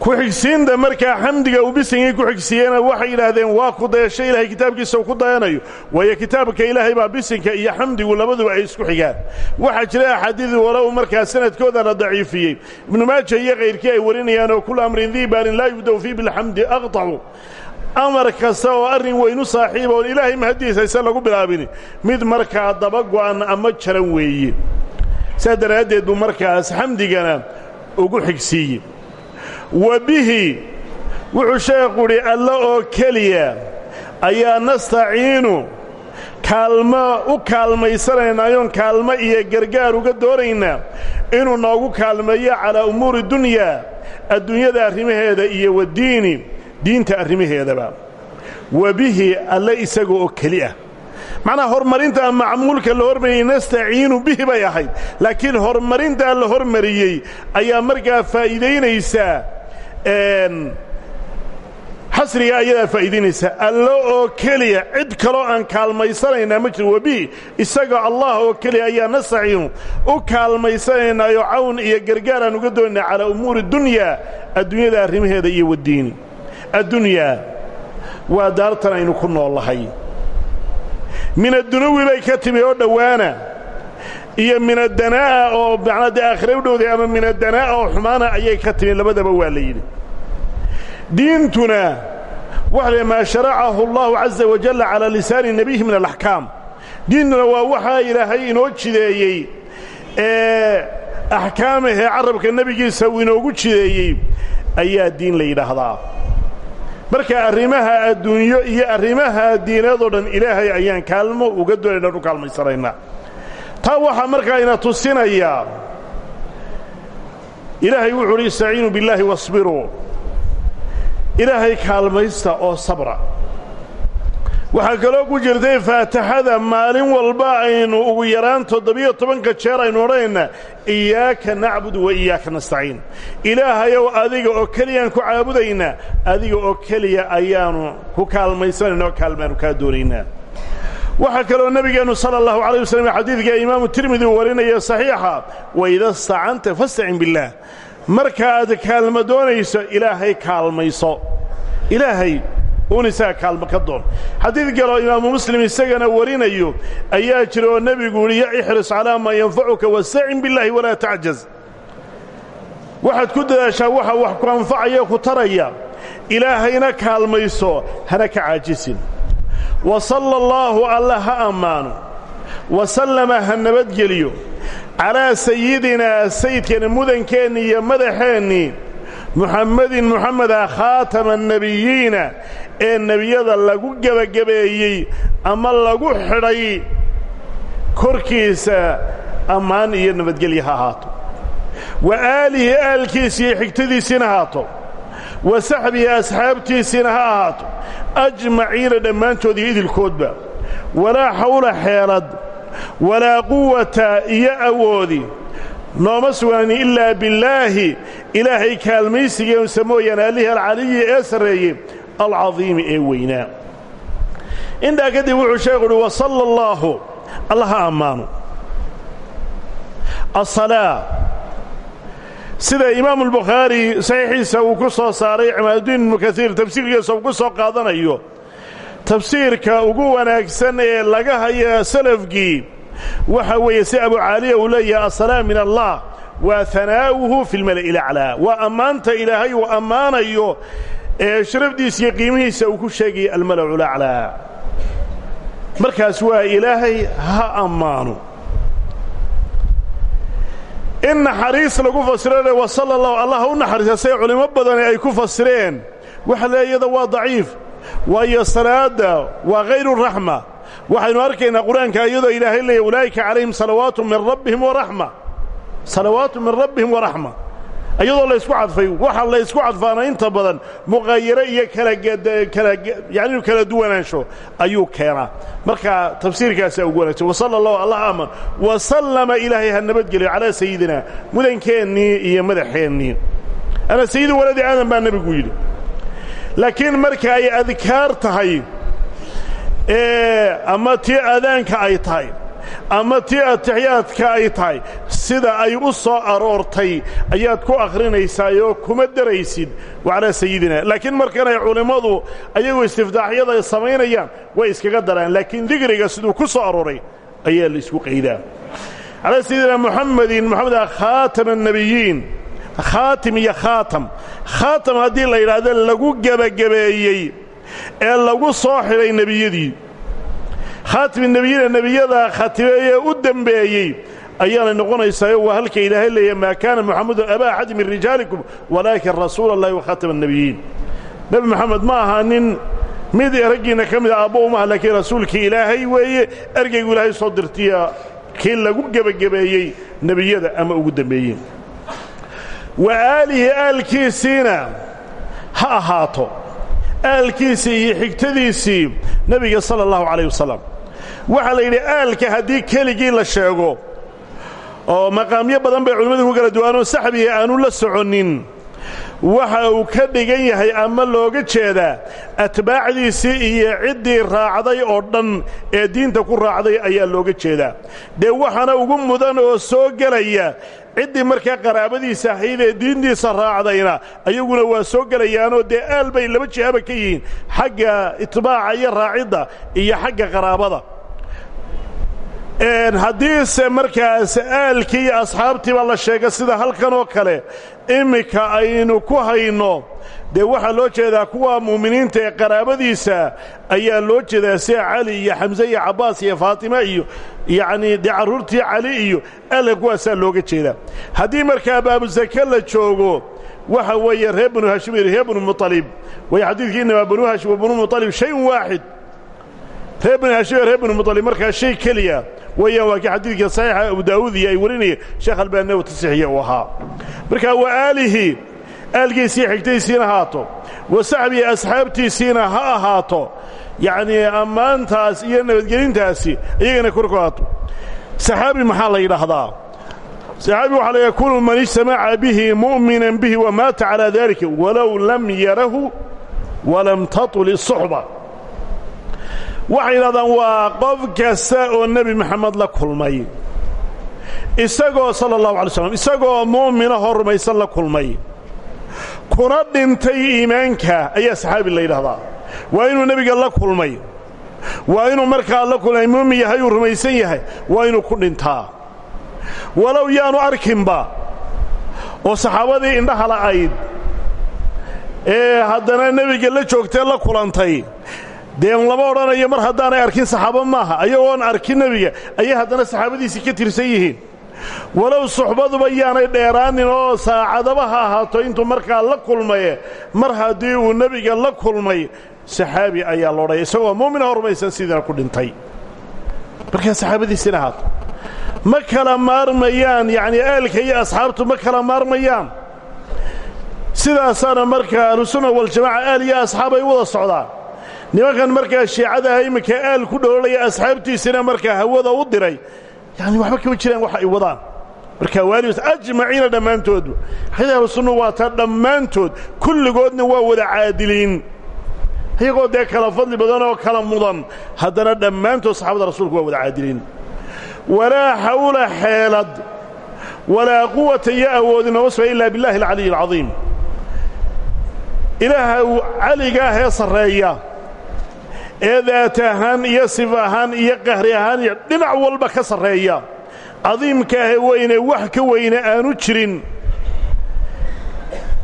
[SPEAKER 1] ku-xigsiinta markaa xamdiga uu bisinkii ku xigsiiyena waxay yidhaahdeen waa ku dayasho ilaahay kitaabkiisa uu ku dayanayo. Waayo kitaabka ilaahay baa bisinka iyo xamdigu labaduba ay isku xigaan. Waxaa jira axaadiidii uu markaa sanadkooda la daciifiyey. Ibnu maaja iyo kayrkii ay warinayaan oo kula amrin diibaanin laa yubda'u fii bilxamdi aqtacu amar kasta oo arrin weynu saaxiiba oon ilaahay mahaddiisa aysan lagu bilaabin mid markaa daba go'an ama jaran weeye. Saa daraaddeed buu markaas xamdigana ugu xigsiiyey wa bihi. Wuxuu sheekhu idhi alla oo keliya ayaa nastaciinu kaalmo u kaalmaysanaynayoon kaalmo iyo gargaar uga doonaynaa inuu noogu kaalmeeyo calaa umuuri dunyaa adduunyada arrimaheeda iyo waddiini diinta arrimaheedaba. Wa bihi alle isaga oo keli ah. Macnaha horumarinta macmuulka la hormariyey nastaciinu bihi bay ahayd. Laakiin horumarintaa la hormariyey ayaa markaa faa'iidaynaysaa xasriga ayadaa faa'iidaynaysaa allo oo keliya cid kaloo aan kaalmaysanaynaa ma jiro wabihi isaga allah oo keliya ayaa nastaciinu u kaalmaysanaynaayo cawn iyo gargaar aan uga doonaynaa calaa umuuri dunyaa adduunyada arrimaheeda iyo waddiini addunyaa waa daartan aynu ku noollahay min addunuwi bay ka timi oo dhowaana iyo min adanaa'a oo macnaa dee aakhire u dhowday ama min adanaa'a oo xumaana ayay ka timi labadaba waa la yidhi. Diintuna waxa la maa sharacahu allahu caza wajalla calaa lisaani nebiyihi min alaxkaam diintuna waa waxaa ilaahay inoo jideeyey ee axkaamahee carabka nebigiisa uu inoogu jideeyey ayaa diin la yidhaahdaa. Marka arrimaha adduunyo iyo arrimaha diineedoo dhan ilaahay ayaan kaalmo uga doonaynan u kaalmaysanaynaa taa waxaa markaa ina tusinayaa ilaahay wuxuu uhi istaciinuu billaahi wasbiruu ilaahay kaalmaysta oo sabra. Waxaa kaloo ku jirtay faataxada maalin walba aynu ugu yaraan toddobiyo tobanka jeer aynu odhanaynaa iyaaka nacbudu wa iyaaka nastaciin. Ilaahayow adiga oo keliyaan ku caabudaynaa adiga oo keliya ayaanu ku kaalmaysanayna oo kaalmaanu kaa doonaynaa waxaa kaloo nebigeennu sala allahu calayh wasllam xadiidka imaamu tirmidi uu warinaya saxiixa waida stacanta fastacin billaah markaaad kaalmo doonayso ilaahay kaalmayso. Ilaahay uun kaalmo ka doon. Xadiid galoo imaamu muslim isagana warinayo ayaa jira oo nebigu yidhi ya ixris calaa maa yanfacuka wastacin billaahi walaa tacjaz waxaad ku dadaashaa waxa wax ku anfacaya ku taraya ilaahayna kaalmayso hana ka caajisin wa salla allaahu alla ha ammaano. Wa sallama ha nabadgeliyo calaa sayidinaa sayidkeenna mudankeenni iyo madaxeennii muxammadin muxameda khaatama annebiyiina ee nebiyada lagu gebagabeeyey ama lagu xidhay korkiisa ammaan iyo nabadgelya ha ahaato. Wa aalihi aalkiisa iyo xigtadiisiina haato wa saxbihi asxaabtiisiina ha ahaato. Ajmaciina dhammaantood iyo idilkoodba. Walaa xawla xeelad walaa quwata iyo awoodi. Nooma sugnaani ilaa billaahi. Ilaahay kaalmaysigiisa mooyaane allihii alcaliyi ee sarreeyey alcadiimi ee weynaa. Intaa kadib wuxuu sheekhu uhi wasalla allaahu alla ha ammaano sida imaamu albukhaari saxiixiisa uu ku soo saaray cimaadudiin ibnu kaiir tafsiirkiisa uu ku soo qaadanayo. Tafsiirka ugu wanaagsan ee laga haya salafkii waxa weeye si abucaaliya uu leeyahay asalaa min allah waa hanaa'uhu fi lmala'i laclaa waa ammaanta ilaahay uu ammaanayo ee sharafdiisa iyo qiimihiisa uu ku sheegaya almalacu laclaa markaas waa ilaahay ha ammaano in naxariis lagu fasirane wasala allahu allah u naxariisa say culimmo badani ay ku fasireen. Waxa le iyada waa daciif waayo salaadda waa hayru raxma waxaynu arkaynaa qur'aanka iyadoo ilaahay leeya ulaa'ika calayhim salawaatu min rabbihim waraxma salawaatu min rabbihim waraxma iyadoo laysku cadfay waxa laysku cadfaana inta badan muqayaro iyo kala yani kala duwanaansho ayuu keenaa. Marka tafsiirkaasaa ugu wanagsan wasala allahu allah aman wasallama ilaahay ha nabadgeliyo calaa sayidina mudankeennii iyo madaxeennii ana sayidu waladi aadan baa nebigu yidhi laakiin marka ay adkaar tahay ama tii aadaanka ay tahay ama tii atixiyaadka ay tahay sida ay u soo aroortay ayaad ku akhrinaysaayoo kuma daraysid wacalaa sayidina laakiin markanay culimmadu ayagu istiftaaxyada samaynayaan way iskaga daraan. Laakiin digriga siduu ku soo arooray ayaa la isku qaydaa calaa sayidina muxamedin moxameda khaatama annebiyiin khaatim iyo khaatam. Khaatam haddii la yidhaahdo lagu gebagabeeyey ee lagu soo xidhay nebiyadii khaatimi nebiyina nebiyada khatimeeyee u dembeeyey ayaanay noqonaysaayo waa halka ilaahay leeya maa kaana muxamedun abaa axadi min rijaalikum walaakin rasuula allahi wa khaatama annebiyiin nebi moxamed ma aha nin mid raggiinna ka mida aabbo umaha laakiin ilaahay weeye ergeygu ilaahay soo dirtiya kii lagu gebagabeeyey nebiyada ama ugu dembeeyey wa aalihi aalkiisiina ha ahaato aalkiisii iyo xigtadiisii nebiga sala allahu waxaa la yidhi aalka haddii keligii la sheego oo maqaamyo badan bay culimmadu ku kala duwaanoo saxbiga aanu la soconnin waxa uu ka dhigan yahay ama looga jeedaa atbaacdiisii iyo ciddii raacday oo dhan ee diinta ku raacday ayaa looga jeedaa dee waxaana ugu mudan oo soo gelaya ciddii markaa qaraabadiisa ahayd ee diintiisa raacdayna ayaguna waa soo gelayaanoo dee aal bay laba jihaba ka yihiin xagga itbaaca iyo raacidda iyo xagga qaraabada haddiise markaas aalkii iyo asxaabtiiba la sheega sida halkan oo kale iminka aynu ku hayno. Dee waxaa loo jeedaa kuwa mu'miniinta ee qaraabadiisa ayaa loo jeedaa sida cali iyo xamse iyo cabbaas iyo faatima iyo yacnii dee carruurtii cali iyo aalka kuwaasaa looga jeedaa. Haddii markaa baabusake la joogo waxa weeye reer hashim iyo reer banu muطalib way xadiidkii inamaa banu hashim wa banu muطalib shayun waaxid reer banu hashim iyo reer banu muطalib markaa shay keliya weeyaan waa kii xadiidka saxiixa abu daawuud iyo ay warinayeen sheekh albaanina u tasixiya uu ahaa. Marka wa aalihi aalkiisii xigtaysiina haato wa saxbii asxaabtiisiina ha ahaato yacnii ammaantaas iyo nabadgelintaasi iyagana kor ku haato. Saxaabi maxaa la yidhaahdaa? Saxaabi waxaa la yakunu man ijtamaca bihi mu'minan bihi wamaata calaa dalika walow lam yarahu walam tatul isuxba waxay yidhahdaan waa qof kasta oo nebi moxamed la kulmay. Isagoo sala allahu alay slam isagoo mu'minahoo rumaysan la kulmay. Kuna dhintay iimaanka ayaa saxaabi la yidhahdaa. Waa inuu nebiga la kulmay. Waa inuu markaa la kulmay muumin yahay uu rumaysan yahay waa inuu ku dhintaa. Walow yaanu arkinba oo saxaabadii indhaha la'ayd ee haddana nebiga la joogtee la kulantay dee lama odhanayo mar haddaanay arkin saxaabo maaha. Ayagoon arkin nebiga ayay haddana saxaabadiisii ka tirsan yihiin. Walow suxbaduba yaanay dheeraanin oo saacadaba ha ahaato intuu markaa la kulmaye mar haddii uu nebiga la kulmay saxaabi ayaa loodhaya isagoo mu'minaho rumaysan sidiina ku dhintay. Markaa saxaabadiisina ahaato. Ma kala maarmayaan yacnii aalka iyo asxaabtu ma kala maarmayaan. Sidaasaana markaa ahlusunna waljamaaca aal iyo asxaab ay wada socdaan nimankan markaa shiicadaha imminka aal ku dhoolaya asxaabtiisina markaa hawada u diray. Yacni waxba kama jiraan wax ay wadaan. Markaa waalios ajmaciina dhammaantoodba. Xaqida ahlusunna waa taa dhammaantood. Kulligoodna waa wada caadiliin. Iyagoo dee kala fadli badan oo kala mudan haddana dhammaantood saxaabada rasuulku waa wada caadiliin. Walaa xawla xeelad walaa quwata iyo awoodi nooma suga ilaa billahi alcaliy alcadiim ilaaha caliga ahee sarreeya ee daat ahaan iyo sif ahaan iyo qahri ahaan iyo dhinac walba ka sarreeya. Cadiimka ahee weyne wax ka weyne aanu jirin.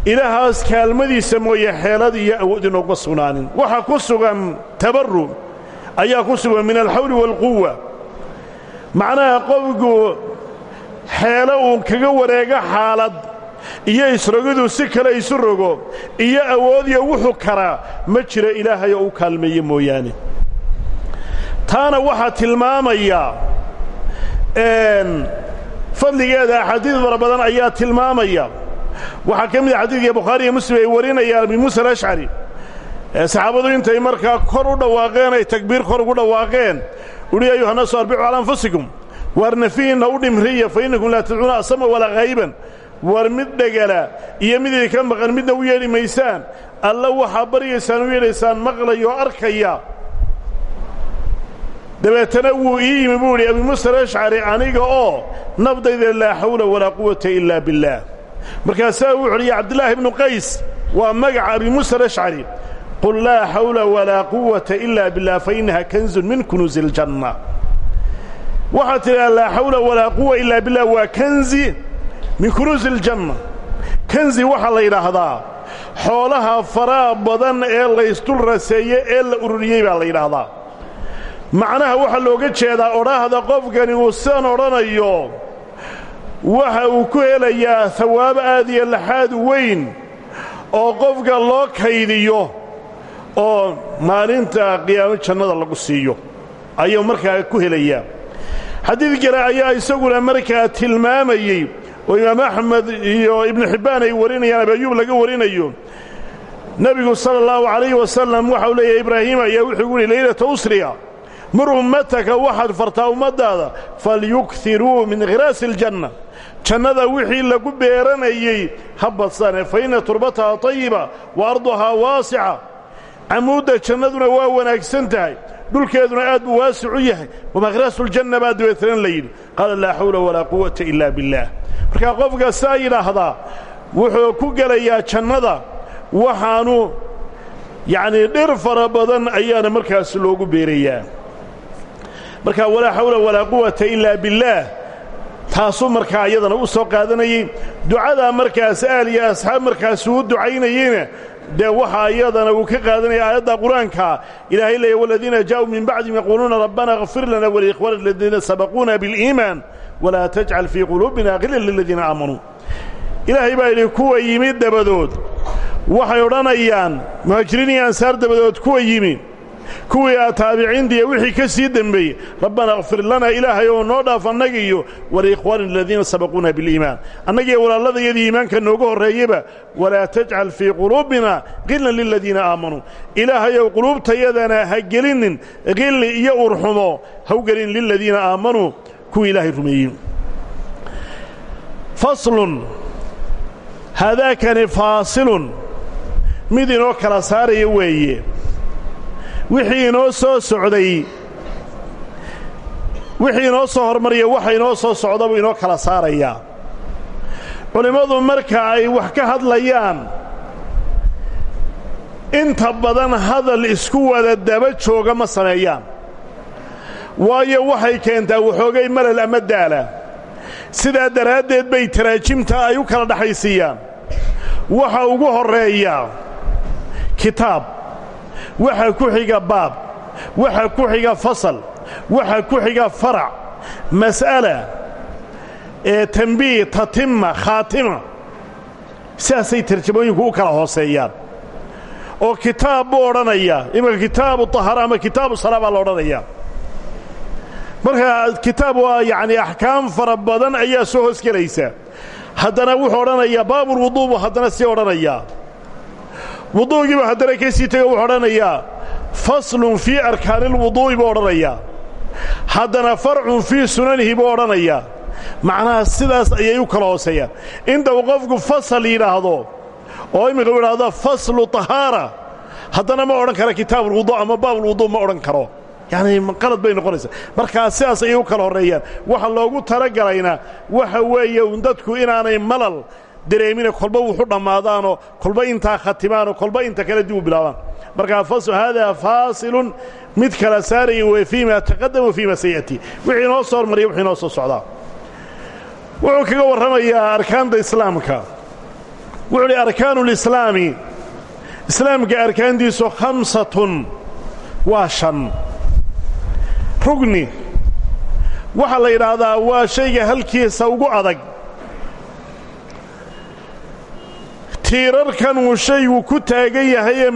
[SPEAKER 1] Ilaahaas kaalmadiisa mooye xeelad iyo awood inoogma sugnaanin. Waxa ku sugan tabarru ayaa ku sugan min alxawli waalquwa macnaha qofku xeelo uu kaga wareego xaalad iyo isrogidu si kale isu rogo iyo awoodiyo wuxuu karaa ma jiro ilaahay oo u kaalmeeye mooyaane. Taana waxaa tilmaamaya fadligeeda axaadiid fara badan ayaa tilmaamaya. Waxaa ka mid a xadiidka bukhaari iyo muslim ay warinayaan abi muusa alashcari saxaabadu intay markaa kor u dhawaaqeen ay takbiir kor ugu dhawaaqeen uhi ayuhanaasu arbicu calaa anfusikum waar nafihinna u dhimriya fa innakum laa tadcuuna asama walaa hayban war mid dhegala iyo mid idinka maqan midna u yeedhi maysaan. Alla waxaa baryaysaan u yeedhaysaan maqlayoo arkaya. Dabeetana wuu ii yimi buu idhi abi muusa alashcari aniga oo nafdayda laa xawla walaa quwata ilaa billaah markaasaa wuxu uhi ya cabdillaahi ibnu qays waa magaca abi muusa alashcari qul laa xawla walaa quwata ilaa billah fa innaha kanzun min kunuusi aljanna. Waxaad tidhaha laa xawla walaa quwa ilaa billah waa kanzi min kunuusi aljanna. Kanzi waxaa la yidhaahdaa xoolaha faraha badan ee laysdul raseeye ee la ururiyey baa la yidhaahdaa. Macnaha waxaa looga jeedaa odhaahda qofkani uu sidan odhanayo waxa uu ku helayaa hawaabo aad iyo laxaad weyn oo qofka loo kaydiyo oo maalinta qiyaamo jannada lagu siiyo. Ayuu markaa ku helayaa. Xadiid kale ayaa isaguna markaa tilmaamayey oo imaam axmed iyo ibnu xibbaan ay warinayaan abi ayuub laga warinayo. Nebigu sala allahu calayhi wasalam waxau leeyahay ibraahiim ayaa wuxuu gu yihi laylata usriya mur ummataka waxaad fartaa ummaddaada falyukiruu min khiraasi aljanna jannada wixii lagu beeranayey ha badsane fa inna turbataha tayiba wa arduhaa waasica camuudda jannaduna waa wanaagsan tahay dhulkeeduna aad buu waasicu yahay. Wamaa khiraasuljanna baa dabeetnan la yidhi. Qaala laa xawla walaa quwata ilaa billaah markaa qofka saa yidhaahdaa wuxuu ku gelayaa jannada waxaanu yacnii dhir fara badan ayaana markaas loogu beerayaa. Markaa walaa xawla walaa quwata ilaa billaah taasuu markaa iyadana u soo qaadanayey. Ducadaa markaas aal iyo asxaab markaas uu ducaynayeyna dee waxaa iyadana uu ka qaadanaya aayadda qur'aanka. Ilaahay leeya waladiina jaa'uu min bacdihim yaquuluuna rabbana kfir lana waliikhwana aladiina sabaquuna biاliimaan walaa tajcal fii quluubina ghillan liladiina aamanuu. Ilaahay baa yidhi kuwa yimi dabadood. Waxay odhanayaan muhaajiriin iyo ansaar dabadood kuwa yimi kuwii aa taabiciinta iyo wixii ka sii dembeeyey rabbana kfir lana ilaahay oo noo dhaaf annaga iyo waliikhwaani aladiina sabaquuna biliimaan. Annagiiyo walaalladayadii iimaanka nooga horreeyeba walaa tajcal fii quluubina qillan liladiina aamanuu ilaahayow quluubtayadana ha gelinin qilli iyo urxumo ha u gelin liladiina aamanuu kuwii ilaahay rumeeyey. Faslun haadaakani faasilun mid inoo kala saaraya weeye wixii inoo soo socday wixii inoo soo hormariya waxa inoo soo socdabuu inoo kala saarayaa culimmadu marka ay wax ka hadlayaan inta badan hadal isku wada daba jooga ma sameeyaan. Waayo waxay keentaa waxoogay malal ama daala. Sidaa daraaddeed bay taraajimta ay u kala dhaxaysiiyaan. Waxa ugu horreeya kitaab waxa ku xiga baab. Waxa ku xiga fasal. Waxa ku xiga farac. Mas'ala ee tambiih tatimma khaatima sidaasay tarjamooyinku u kala hooseeyaan. Oo kitaab buu odhanayaa imanka kitaabu ama kitaabu salaa baa marka kitaab waa yacni axkaam fara ayaa soo hoosgelaysa haddana wuxuu odhanayaa baabulwuduu buu haddana sii odhanayaa wuduugiiba haddana ka sii tego wuxuu odhanayaa faslun fii arkaanilwuduu'i buu odhanayaa. Haddana farcun fii sunanihi buu odhanayaa. Macnaha sidaas ayay u kala hooseeyaan inta qofku fasal yidhaahdo oo iminka uu idhaahdo faslu tahaara haddana ma odhan karo kitaabulwudu ama baabulwudu ma odhan karo. Yacni qalad bay noqonaysaa. Markaa sidaas ayay u kala horreeyaan. Waxa loogu talagalayna waxa weeye dadku inaanay malal dareemina kolba wuxu dhammaadaanoo kolba intaa khatimaanoo kolba inta kale dib u bilaabaan markaa haadaa faasilun mid kala saaraya w fii ma taqadam wa fii ma sayati. Wixii inoo soo hormariya wixii inoo soo socdaa. Wuxuu kaga warramayaa arkaanta islaamka. Wuxuu uhi arkaanu lislaami islaamka arkaantiisu khamsatun waa shan. Rugni waxaa la yidhaahdaa waa shayga halkiisa ugu adag tiirarkan uu shaygu ku taagan yahay ee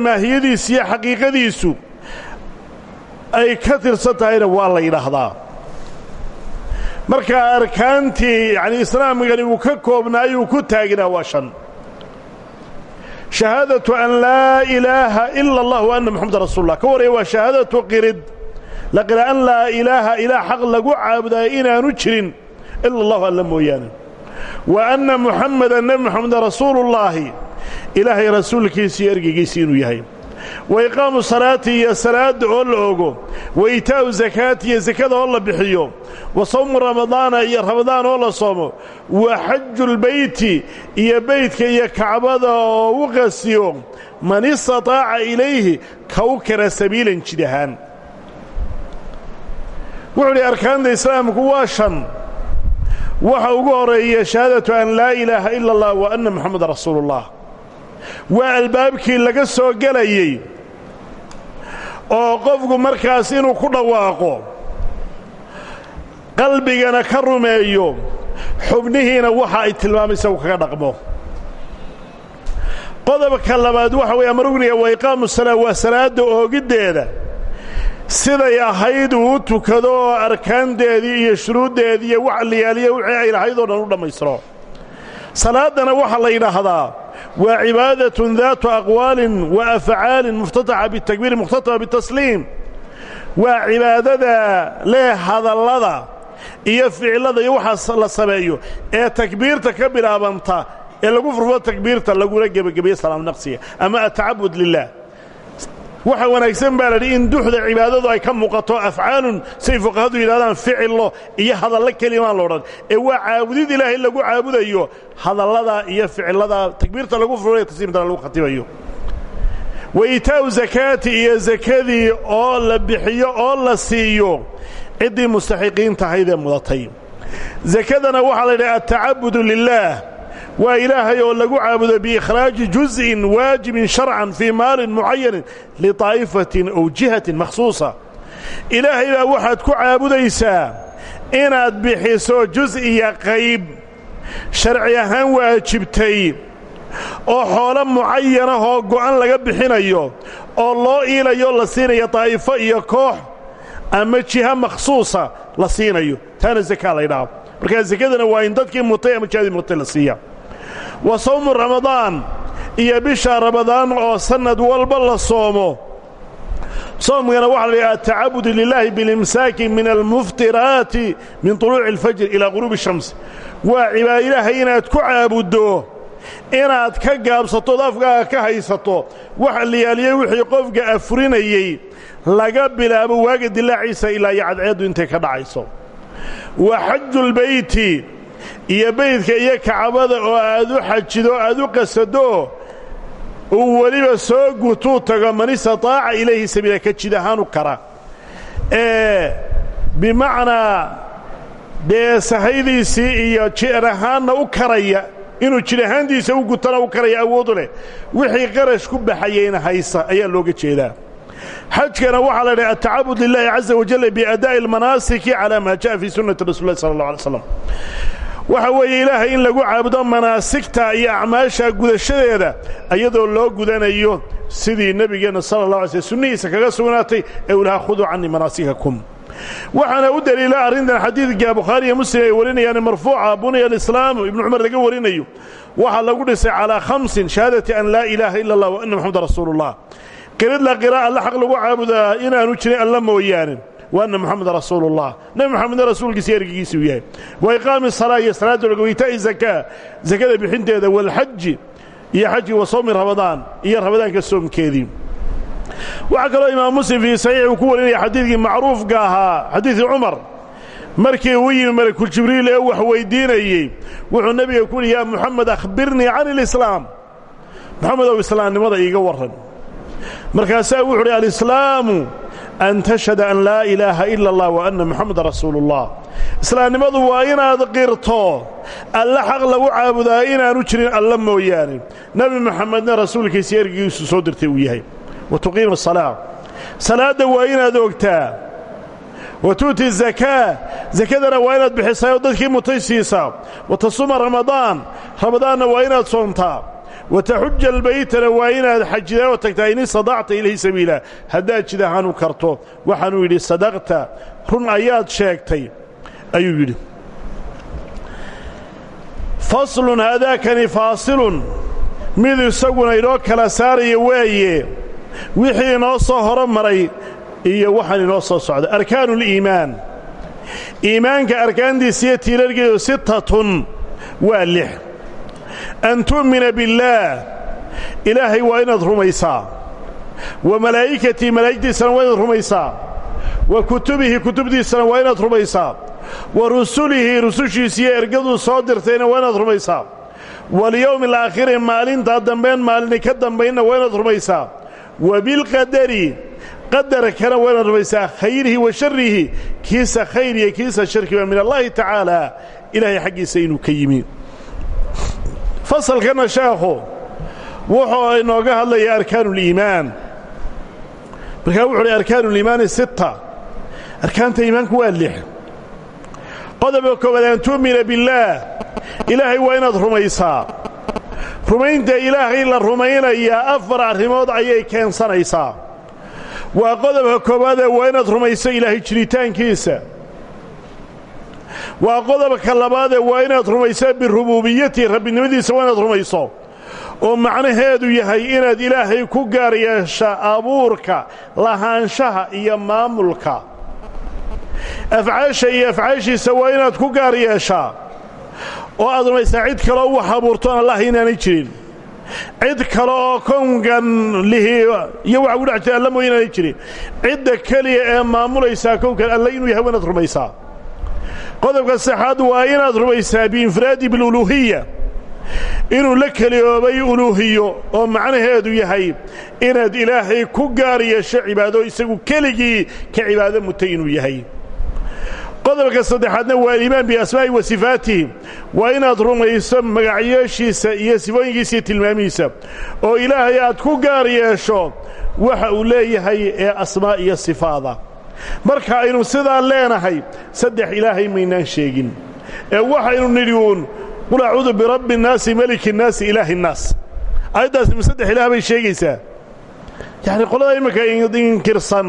[SPEAKER 1] iyo xaqiiqadiisu ay ka tirsan waa la yidhaahdaa. Markaa arkaantii yacnii islaamkani uu ka koobnaayuu ku taagnaa waa shan. Shahaadatu an laa ilaaha ila allah wa anna moxamadan rasuulullah. Ka waa shahaadatu qirid. La qira an laa ilaaha ilaah xaq lagu caabudaayo inaanu jirin ila allahu wa anna muxamadan nebi rasuulullaahi ilaahay rasuulkiisi iyo ergeygiisii inuu yahay. Wa iqaamu salaati iyo salaadda oo la ogo. Wa itaa'u zakaati iyo sakada oo la bixiyo. Wa sawmu ramadaana iyo ramadaan oo la soomo. Wa xajulbeyti iyo beydka iyo kacbada oo u qasiyo man istataaca ilayhi ka u kara sabiilan jid ahaan. Wuxuu udhi arkaanta islaamku waa shan. Waxa ugu horreeya shahaadatu an laa ilaaha ila allah wa anna moxamadan rasuuluullah waa albaabkii laga soo gelayey oo qofku markaas inuu ku dhawaaqo qalbigana ka rumeeyo xubnihiina waxa ay tilmaamaysa uu kaga dhaqmo. Qodobka labaad waxa weeye ama rugniga waa iqaamu salaa waa salaadda oogiddeeda. Siday ahayd uu u tukado oo arkaanteedii iyo shuruuddeedii iyo wax liyaaliya wixii ay lahayd oo dhan u dhammaystiro. Salaaddana waxaa la yidhaahdaa waa cibaadatun daatu aqwaalin wa afcaalin muftataxa bitakbiiri mukhtatama bitasliim waa cibaadada leh hadallada iyo ficillada iyo waxaas la sameeyo ee takbiirta ka bilaabanta ee lagu furfo takbiirta laguna gebagabeeye salaam naqsiga. Ama atacabud lilah waxa wanaagsan baa ladhi in duxda cibaadadu ay ka muuqato afcaalun say fuqahadu yidhahdaan ficillo iyo hadallo kelimaan loodhan ee waa caabudid ilaahay lagu caabudayo hadallada iyo ficillada takbiirta lagu furfo tasliimtana lagu khatimayo wa itaa'u iyo sakadii oo la bixiyo oo la siiyo ciddii mustaxiqiin tahaydee mudatay. Sakadana waxaa la yidhaha atacabudu lilaah waa ilaahay oo lagu caabudo biikhraaji juz'in waajibin sharcan fii maalin mucayanin litaa'ifatin ow jihatin makhsuusa ilaahay baa waxaad ku caabudaysaa inaad bixiso juz iyo qayb sharci ahaan waajibtay oo xoolo mucayanahoo go'an laga bixinayo oo loo iilayo la siinayo daa'ifo iyo koox ama jiha makhsuusa la siinayo. Taana zakaa laydhaho markaa sakadana waa in dadkii mutay ama jihadii mutay la wa sawmu ramadaan iyo bisha ramadaan oo sannad walba la soomo. Soomkana waxaa la yidhaha atacabudu lilaahi bilimsaaki min almuftiraati min tuluuci alfajr ilaa quruubi shamsi. Waa cibaado ilaahay inaad ku caabuddo inaad ka gaabsatood afkaaga ka haysato. Wax liyaaliye wixii qofka afurinayey laga bilaabo waaga dilaaciisa ilaa iyo cadceeddu intay ka dhacayso. Wa xaju lbeyti iyo beydka iyo kacbada oo aad u xajido aad u qasado uu weliba soo gutuu tago man istataaca ilayhi sabiila ka jid kara. Ee bimacnaa dee sahaydiisii iyo jir ahaanna u karaya inuu jir ahaantiisa u u karaya awoodu leh wixii qarash ku baxayeyna haysa ayaa looga jeedaa. Xajkana waxaa la dhahay atacabud lilahi caza wajal biadaa'i almanaasiki calaa maa ja'a fii sunnati rasul lah sala waxa weeye ilaahay in lagu caabudo manaasigta iyo acmaasha gudashadeeda iyadoo loo gudanayo sidii nebigeenna sala allah alay sl kaga sugnaatay ee u lahaa khuduu canii manaasikakum waxaana u daliila arrintan xadiidka bukhaari iyo muslim ay warinayaan marfuuca buniya alislaamu ibnu cumar laga warinayo. Waxaa lagu dhisay calaa khamsin shahaadati an laa ilaaha ila allah wa anna moxameda rasuulullah. Qirid la qira alla xaq lagu caabudaa inaanu jirin alla mooyaane moxameda rasuulullah nebi moxamedna rasuulkiisa ergigiisuu yahay. Wa iqaami salaa iyo salaada laga waytaa'i zakaa sakada bixinteeda waalxaji iyo xajki wa sawmi ramadaan iyo ramadaanka soomkeedii. Waxaa kaloo imaam muslim fii saxiix uu ku warinaya xadiidkii macruufka ahaa xadiidii cumar. Markii uu yimi malakuljibriil ee wax weyddiinayey wuxuu nebiga ku yidhi yaa muxamed akhbirnii can ilislaam moxamedow islaamnimada iiga warran. Markaasaa wuxu uhi alislaamu an tashhada an laa ilaaha ila allah wa anna moxameda rasuulu ullah islaamnimadu waa inaad qirto alla xaq lagu caabudaa inaanu jirin alla mooyaane nebi moxamedna rasuulkiisa ergigiisu soo dirtay uu yahay wa tuqiima asalaa salaadda waa inaad ogtaa wa tu'ti zakaa sakadana waa inaad bixisaa oo dadkii mutay siisaa wa tasuma ramadaan ramadaanna waa inaad soontaa wa taxuja albaytana waa inaad xajidaa oo tagtaa in istadacta ilayhi sabiila. Haddaad jid ahaanu karto. Waxaanuu yidhi sadaqta. Run ayaad sheegtay ayuu yidhi. Faslun haadaakani faasilun. Mid isaguna inoo kala saaraya weeye. Wixii inoo soo horo maray iyo waxaan inoo soo socda arkaanuuliimaan iimaanka arkaantiisa iyo tiirargeedu sittatun waa lix an tu'mina biاllaah ilaahay waa inaad rumaysaa wa malaa'ikatii malaa'igtiisana waa inaad rumaysaa wa kutubihi kutubtiisana waa inaad rumaysaa wa rusulihi rusushiisiiyo ergaduu soo dirtayna waa inaad rumaysaa walyowmi alaakhiri maalintaa dambeen maalini ka dambaynna waa inaad rumaysaa wa bilqadari qadarkana waa inaad rumaysaa khayrihi wa sharrihi kiisa khayr iyo kiisa sharkiba min allaahi tacaala ilaahay xaggiisa inuu ka yimi fasalkanna sheekhu wuxuu inooga hadlaya arkaanuuliimaan markaa wuxu uhi arkaanuuliimaani sitta. Arkaanta iimaanku waa lix. Qodobka koowaad an tu'mina billaah. Ilaahay waa inaad rumaysaa. Rumaynta ilaahay la rumaynayaa afar arrimood ayay keensanaysaa. Waa qodobka koowaadee waa inaad rumayso ilaahay jiritaankiisa waa qodobka labaadee waa inaad rumayso birubuubiyatihi rabbinimadiisa waa inaad rumayso. Oo macnaheedu yahay inaad ilaahay ku gaar yeesha abuurka lahaanshaha iyo maamulka. Afcaasha iyo afcaashiisa waa inaad ku gaar yeeshaa oo aad rumaysaa cid kaleo wax abuurtoon allah inaanay jirin. Cid kale oo kownkan lihi iyo waxa kudhex jira alla mooy inaanay jirin. Cidda keliya ee maamulaysaa kownkan alle inuu yahay waa inaad rumaysaa qodobka saxaad waa inaad rumaysaa biinfiraadi biluluuhiya inuu la keliyoobay uluuhiyo oo macnaheedu yahay inaad ilaahay ku gaar yeesho cibaado isagu keligii ka cibaado mutay inuu yahay. qodobka saddexaadna waa aliimaan biasmaa'i wa sifaatihi waa inaad rumayso magacyeeshiisa iyo sifooyinkiisa iyo tilmaamihiisa oo ilaahay aad ku gaar yeesho waxa uu leeyahay ee asmaa iyo sifaada marka aynu sidaa leenahay saddex ilaahay maynaan sheegin. Ee waxaynu nidhi uun qul acuudu birabbi innaasi meliki innaasi ilaahi innaas aayaddaasi ma saddex ilaah bay sheegaysaa? Yacni qolada imminka inkirsan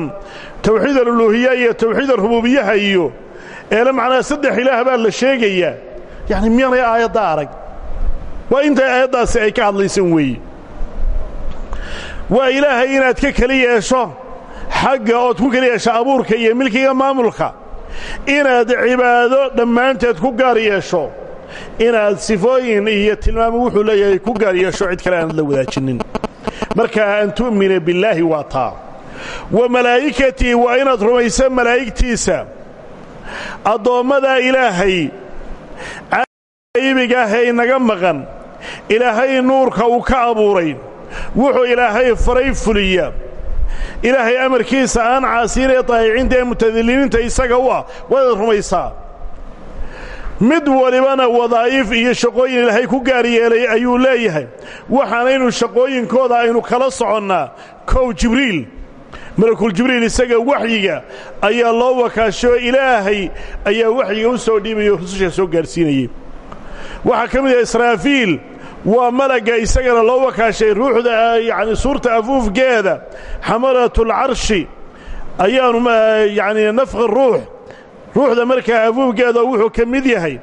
[SPEAKER 1] tawxiid aluluuhiya iyo tawxiid arubuubiyaha iyo eele macnaa saddex ilaah baa la sheegayaa. Yacni miyaanay aayadda arag? Waa intay aayaddaasi ay ka hadlaysan weeye. Waa ilaahay inaad ka keli yeesho xagga ood ku keli yeesho abuurka iyo milkiga maamulka inaad cibaado dhammaanteed ku gaar yeesho inaad sifooyin iyo tilmaamo wuxuu leeyahay ku gaar yeesho cid kale aanad la wadaajinin. Markaa an tu'mina billaahi waa taa. Wa malaa'ikatii waa inaad rumayso malaa'igtiisa. Addoommadaa ilaahay qaybiga ah ee inaga maqan. Ilaahay nuurka uu ka abuuray. Wuxuu ilaahay faray fuliya ilaahay amarkiisa aan caasiin ee daayicinta ee mutadiliniinta isaga u ah waadaad rumaysaa. Mid walibana wadaa'if iyo shaqooyin ilaahay ku gaar yeelay ayuu leeyahay. Waxaanaynu shaqooyinkooda aynu kala soconnaa. Kow jibriil malakul jibriil isaga waxyiga ayaa loo wakaasho ilaahay ayaa waxyiga u soo dhiibayo rususha soo gaadhsiinayey waxaa ka mid ah israafiil waa malagga isagana loo wakaashay ruuxda yacni suurta afuufgeeda xamalatul-carshi ayaanu yacni nafqi ruux. Ruuxda markaa afuufgeeda wuxuu ka mid yahay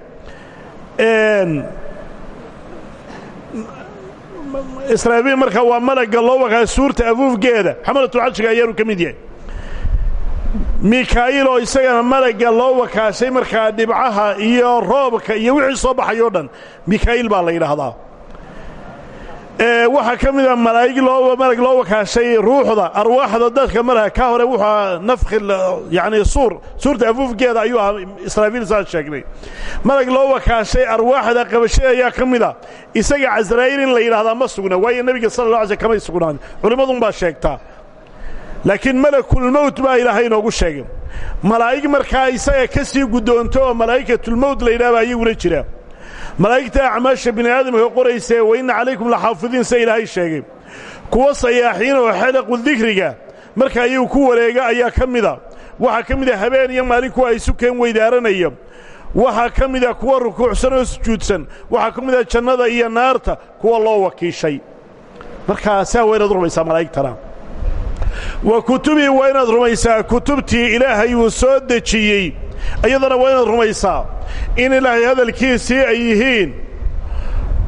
[SPEAKER 1] israafiil markaa waa malagga loo wakaashay suurta afuufgeeda xamalatul-carshiga ayaanu ka mid yahay. Mikaa'iil oo isagana malagga loo wakaashay markaa dhibcaha iyo roobka iyo wixii soo baxay dhan mikaa'iil baa la yidhaahdaa waxaa ka mid a malaa'ig loo malag loo wakaashay ruuxda arwaaxda dadka malaha ka hore wuxuu nafki yacni suur suurta afuufgeeda ayuu ahaa israafiil saas sheegnay. Malag loo wakaashay arwaaxda qabashada ayaa ka mid a isaga casraa'iil in la yidhahdaa ma sugna waayo nebiga sala la alay kamay sugnaan culimmadun baa sheegtaa laakiin malakulmowt baa ilaahay inoogu sheegay. Malaa'ig markaa isaga ka sii guddoonto oo malaa'ikatulmowt la yidhahba ayaguna jira malaa'igta acmaasha bini aadamka qoraysae wa inna calaykum laxaafidiin sida ilaahay sheegay. Kuwa sayaaxiin oo xelaqu dikriga marka ayuu ku wareega ayaa ka mida waxaa ka mid a habeen iyo maalin kuwa ay sukeen weydaaranaya waxaa ka mid a kuwa rukuucsan oo sujuudsan waxaa ka mid a jannada iyo naarta kuwa loo wakiishay. Markaa saa waa inaad rumaysaa malaa'igtana wa kutubii waa inaad rumaysaa. Kutubtii ilaahay uu soo dejiyey iyadana waa inaad rumaysaa in ilaahay hadalkiisii ay yihiin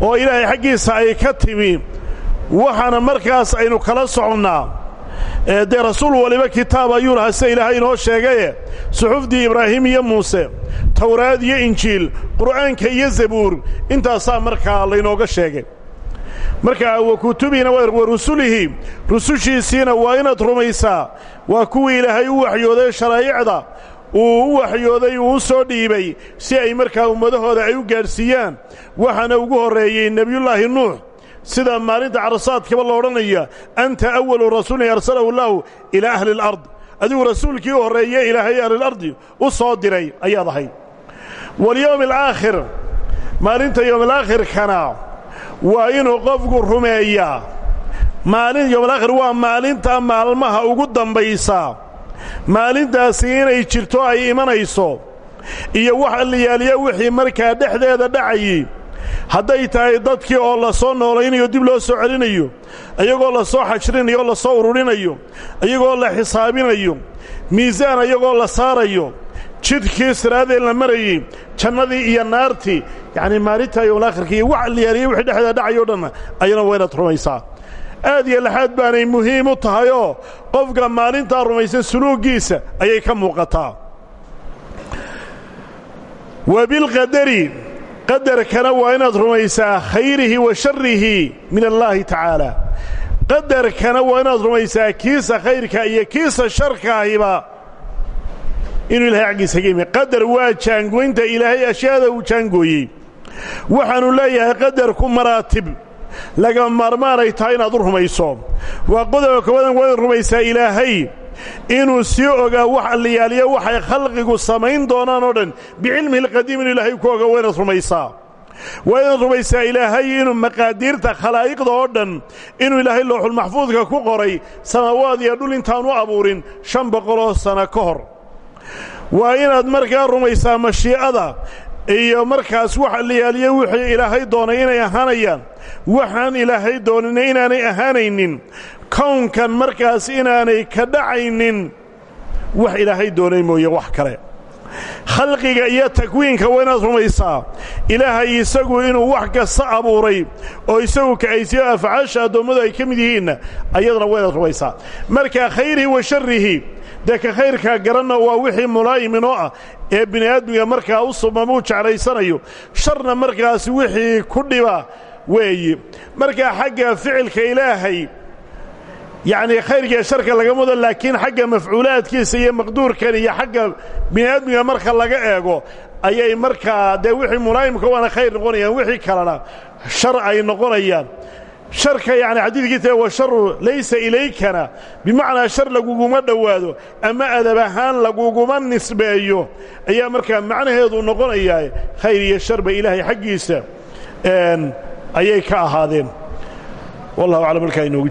[SPEAKER 1] oo ilaahay xaggiisa ay ka timi. Waxaana markaas aynu kala soconnaa. Dee rasuul waliba kitaab ayuu lahaa sida ilaahay inoo sheegaye suxufdii ibraahim iyo muuse tawraad iyo injiil qur'aanka iyo zabuur. Intaasaa markaa laynooga sheegay. Markaa wa kutubiina wa rusulihi rusushiisiina waa inaad rumaysaa. Waa kuwii ilaahay u waxyooday sharaa'icda uu u waxyooday uu u soo dhiibay si ay markaa ummadahooda ay u gaadhsiiyaan. Waxaana ugu horreeyey nebiyullaahi nuux sida maalinta carasaadkaba lo odhanaya anta awalu rasuulin arsalahu llaahu ilaa ahli alard. Adigu rasuulkii u horreeye ilaahay ahlilardi u soo diray ayaad ahayd. Walyowmi alaakhir maalinta yowmalaakhirkana waa inuu qofku rumeeyaa. Maalin yowmalaakhir waa maalinta maalmaha ugu dambaysa maalintaasi inay jirto ay imanayso. Iyo wax alliyaaliya wixii markaa dhexdeeda dhacayey hadday tahay dadkii oo la soo noolaynayo dib loo soo celinayo iyagoo la soo xashrinayo o la soo ururinayo iyagoo la xisaabinayo miisaan iyagoo la saarayo jidkii siraadee la marayey jannadii iyo naartii yacnii maalinta yowmalaakhirka iyo wax alliyaaliya wixii dhexdeeda dhacay o dhanna ayana waa inaad rumaysaa aad iyo laxaad baanay muhiim u tahay oo qofka maalintaa rumaysan suluuggiisa ayay ka muuqataa. Wa bilqadari qadarkana waa inaad rumaysaa khayrihi wa sharrihi min allaahi tacaala qadarkana waa inaad rumaysaa kiisa khayrka iyo kiisa sharkaahiba. Inuu ilahay yimi. Qadar waa jaangoynta ilaahay ashyaada uu jaangooyey. Waxaannu leeyahay qadarku maraatib laga maarmaan ay tahay inaad u rumayso. Waa qodobka koowadan waa inaad rumaysaa ilaahay. Inuu sii ogaa wax alliyaaliya waxay khalqigu samayn doonaan oo dhan bicilmihi alqadiim inuu ilaahay ku oga waa rumaysaa. Waa inaad rumaysaa ilaahay inuu maqaadiirta khalaa'iqda oo dhan inuu ilaahay looxulmaxfuudka ku qoray samaawaad iyo dhul intaanu abuurin shan boqoloo sanno ka hor. Waa inaad markaa rumaysaa mashii'ada iyo markaas wax alliyaaliya wixii ilaahay doonay inay ahaanayaan. Waxaan ilaahay doonina inaanay ahaanaynin. Kownkan markaas inaanay ka dhacaynin. Wax ilaahay doonay mooye wax kale. Khalqiga iyo takwiinka waa inaad rumaysaa. Ilaahay isagu inuu wax kasta abuuray oo isagu ka'aysiyo afcaasha addoommadu ay ka mid yihiinna ayadana waa inaad rumaysaa. Marka khayrihi wa sharrihi dee ka khayrkaa garanna waa wixii mulaayiminoo ah ee bini aadmiga markaa u subamuu jeclaysanayo. Sharna markaas wixii ku dhiba weeye markaa xagga ficilka ilaahay yacnii khayrkiiyo sharka laga mudo laakiin xagga mafcuulaadkiisa iyo maqduurkan iyo xagga bini aadmiga marka laga eego ayay markaa dee wixii mulaayimka waana khayr noqonayaan wixii kalena shar ay noqonayaan sharka yacni xadiidkiisa wa sharu laysa ilaykana bimacnaa shar laguguma dhowaado ama adab ahaan laguguma nisbeeyo ayaa markaa macnaheedu noqonayaa khayr iyo sharba ilaahay xaggiisa ayay ka ahaadeen. Wallahu aclam halkaa inoogu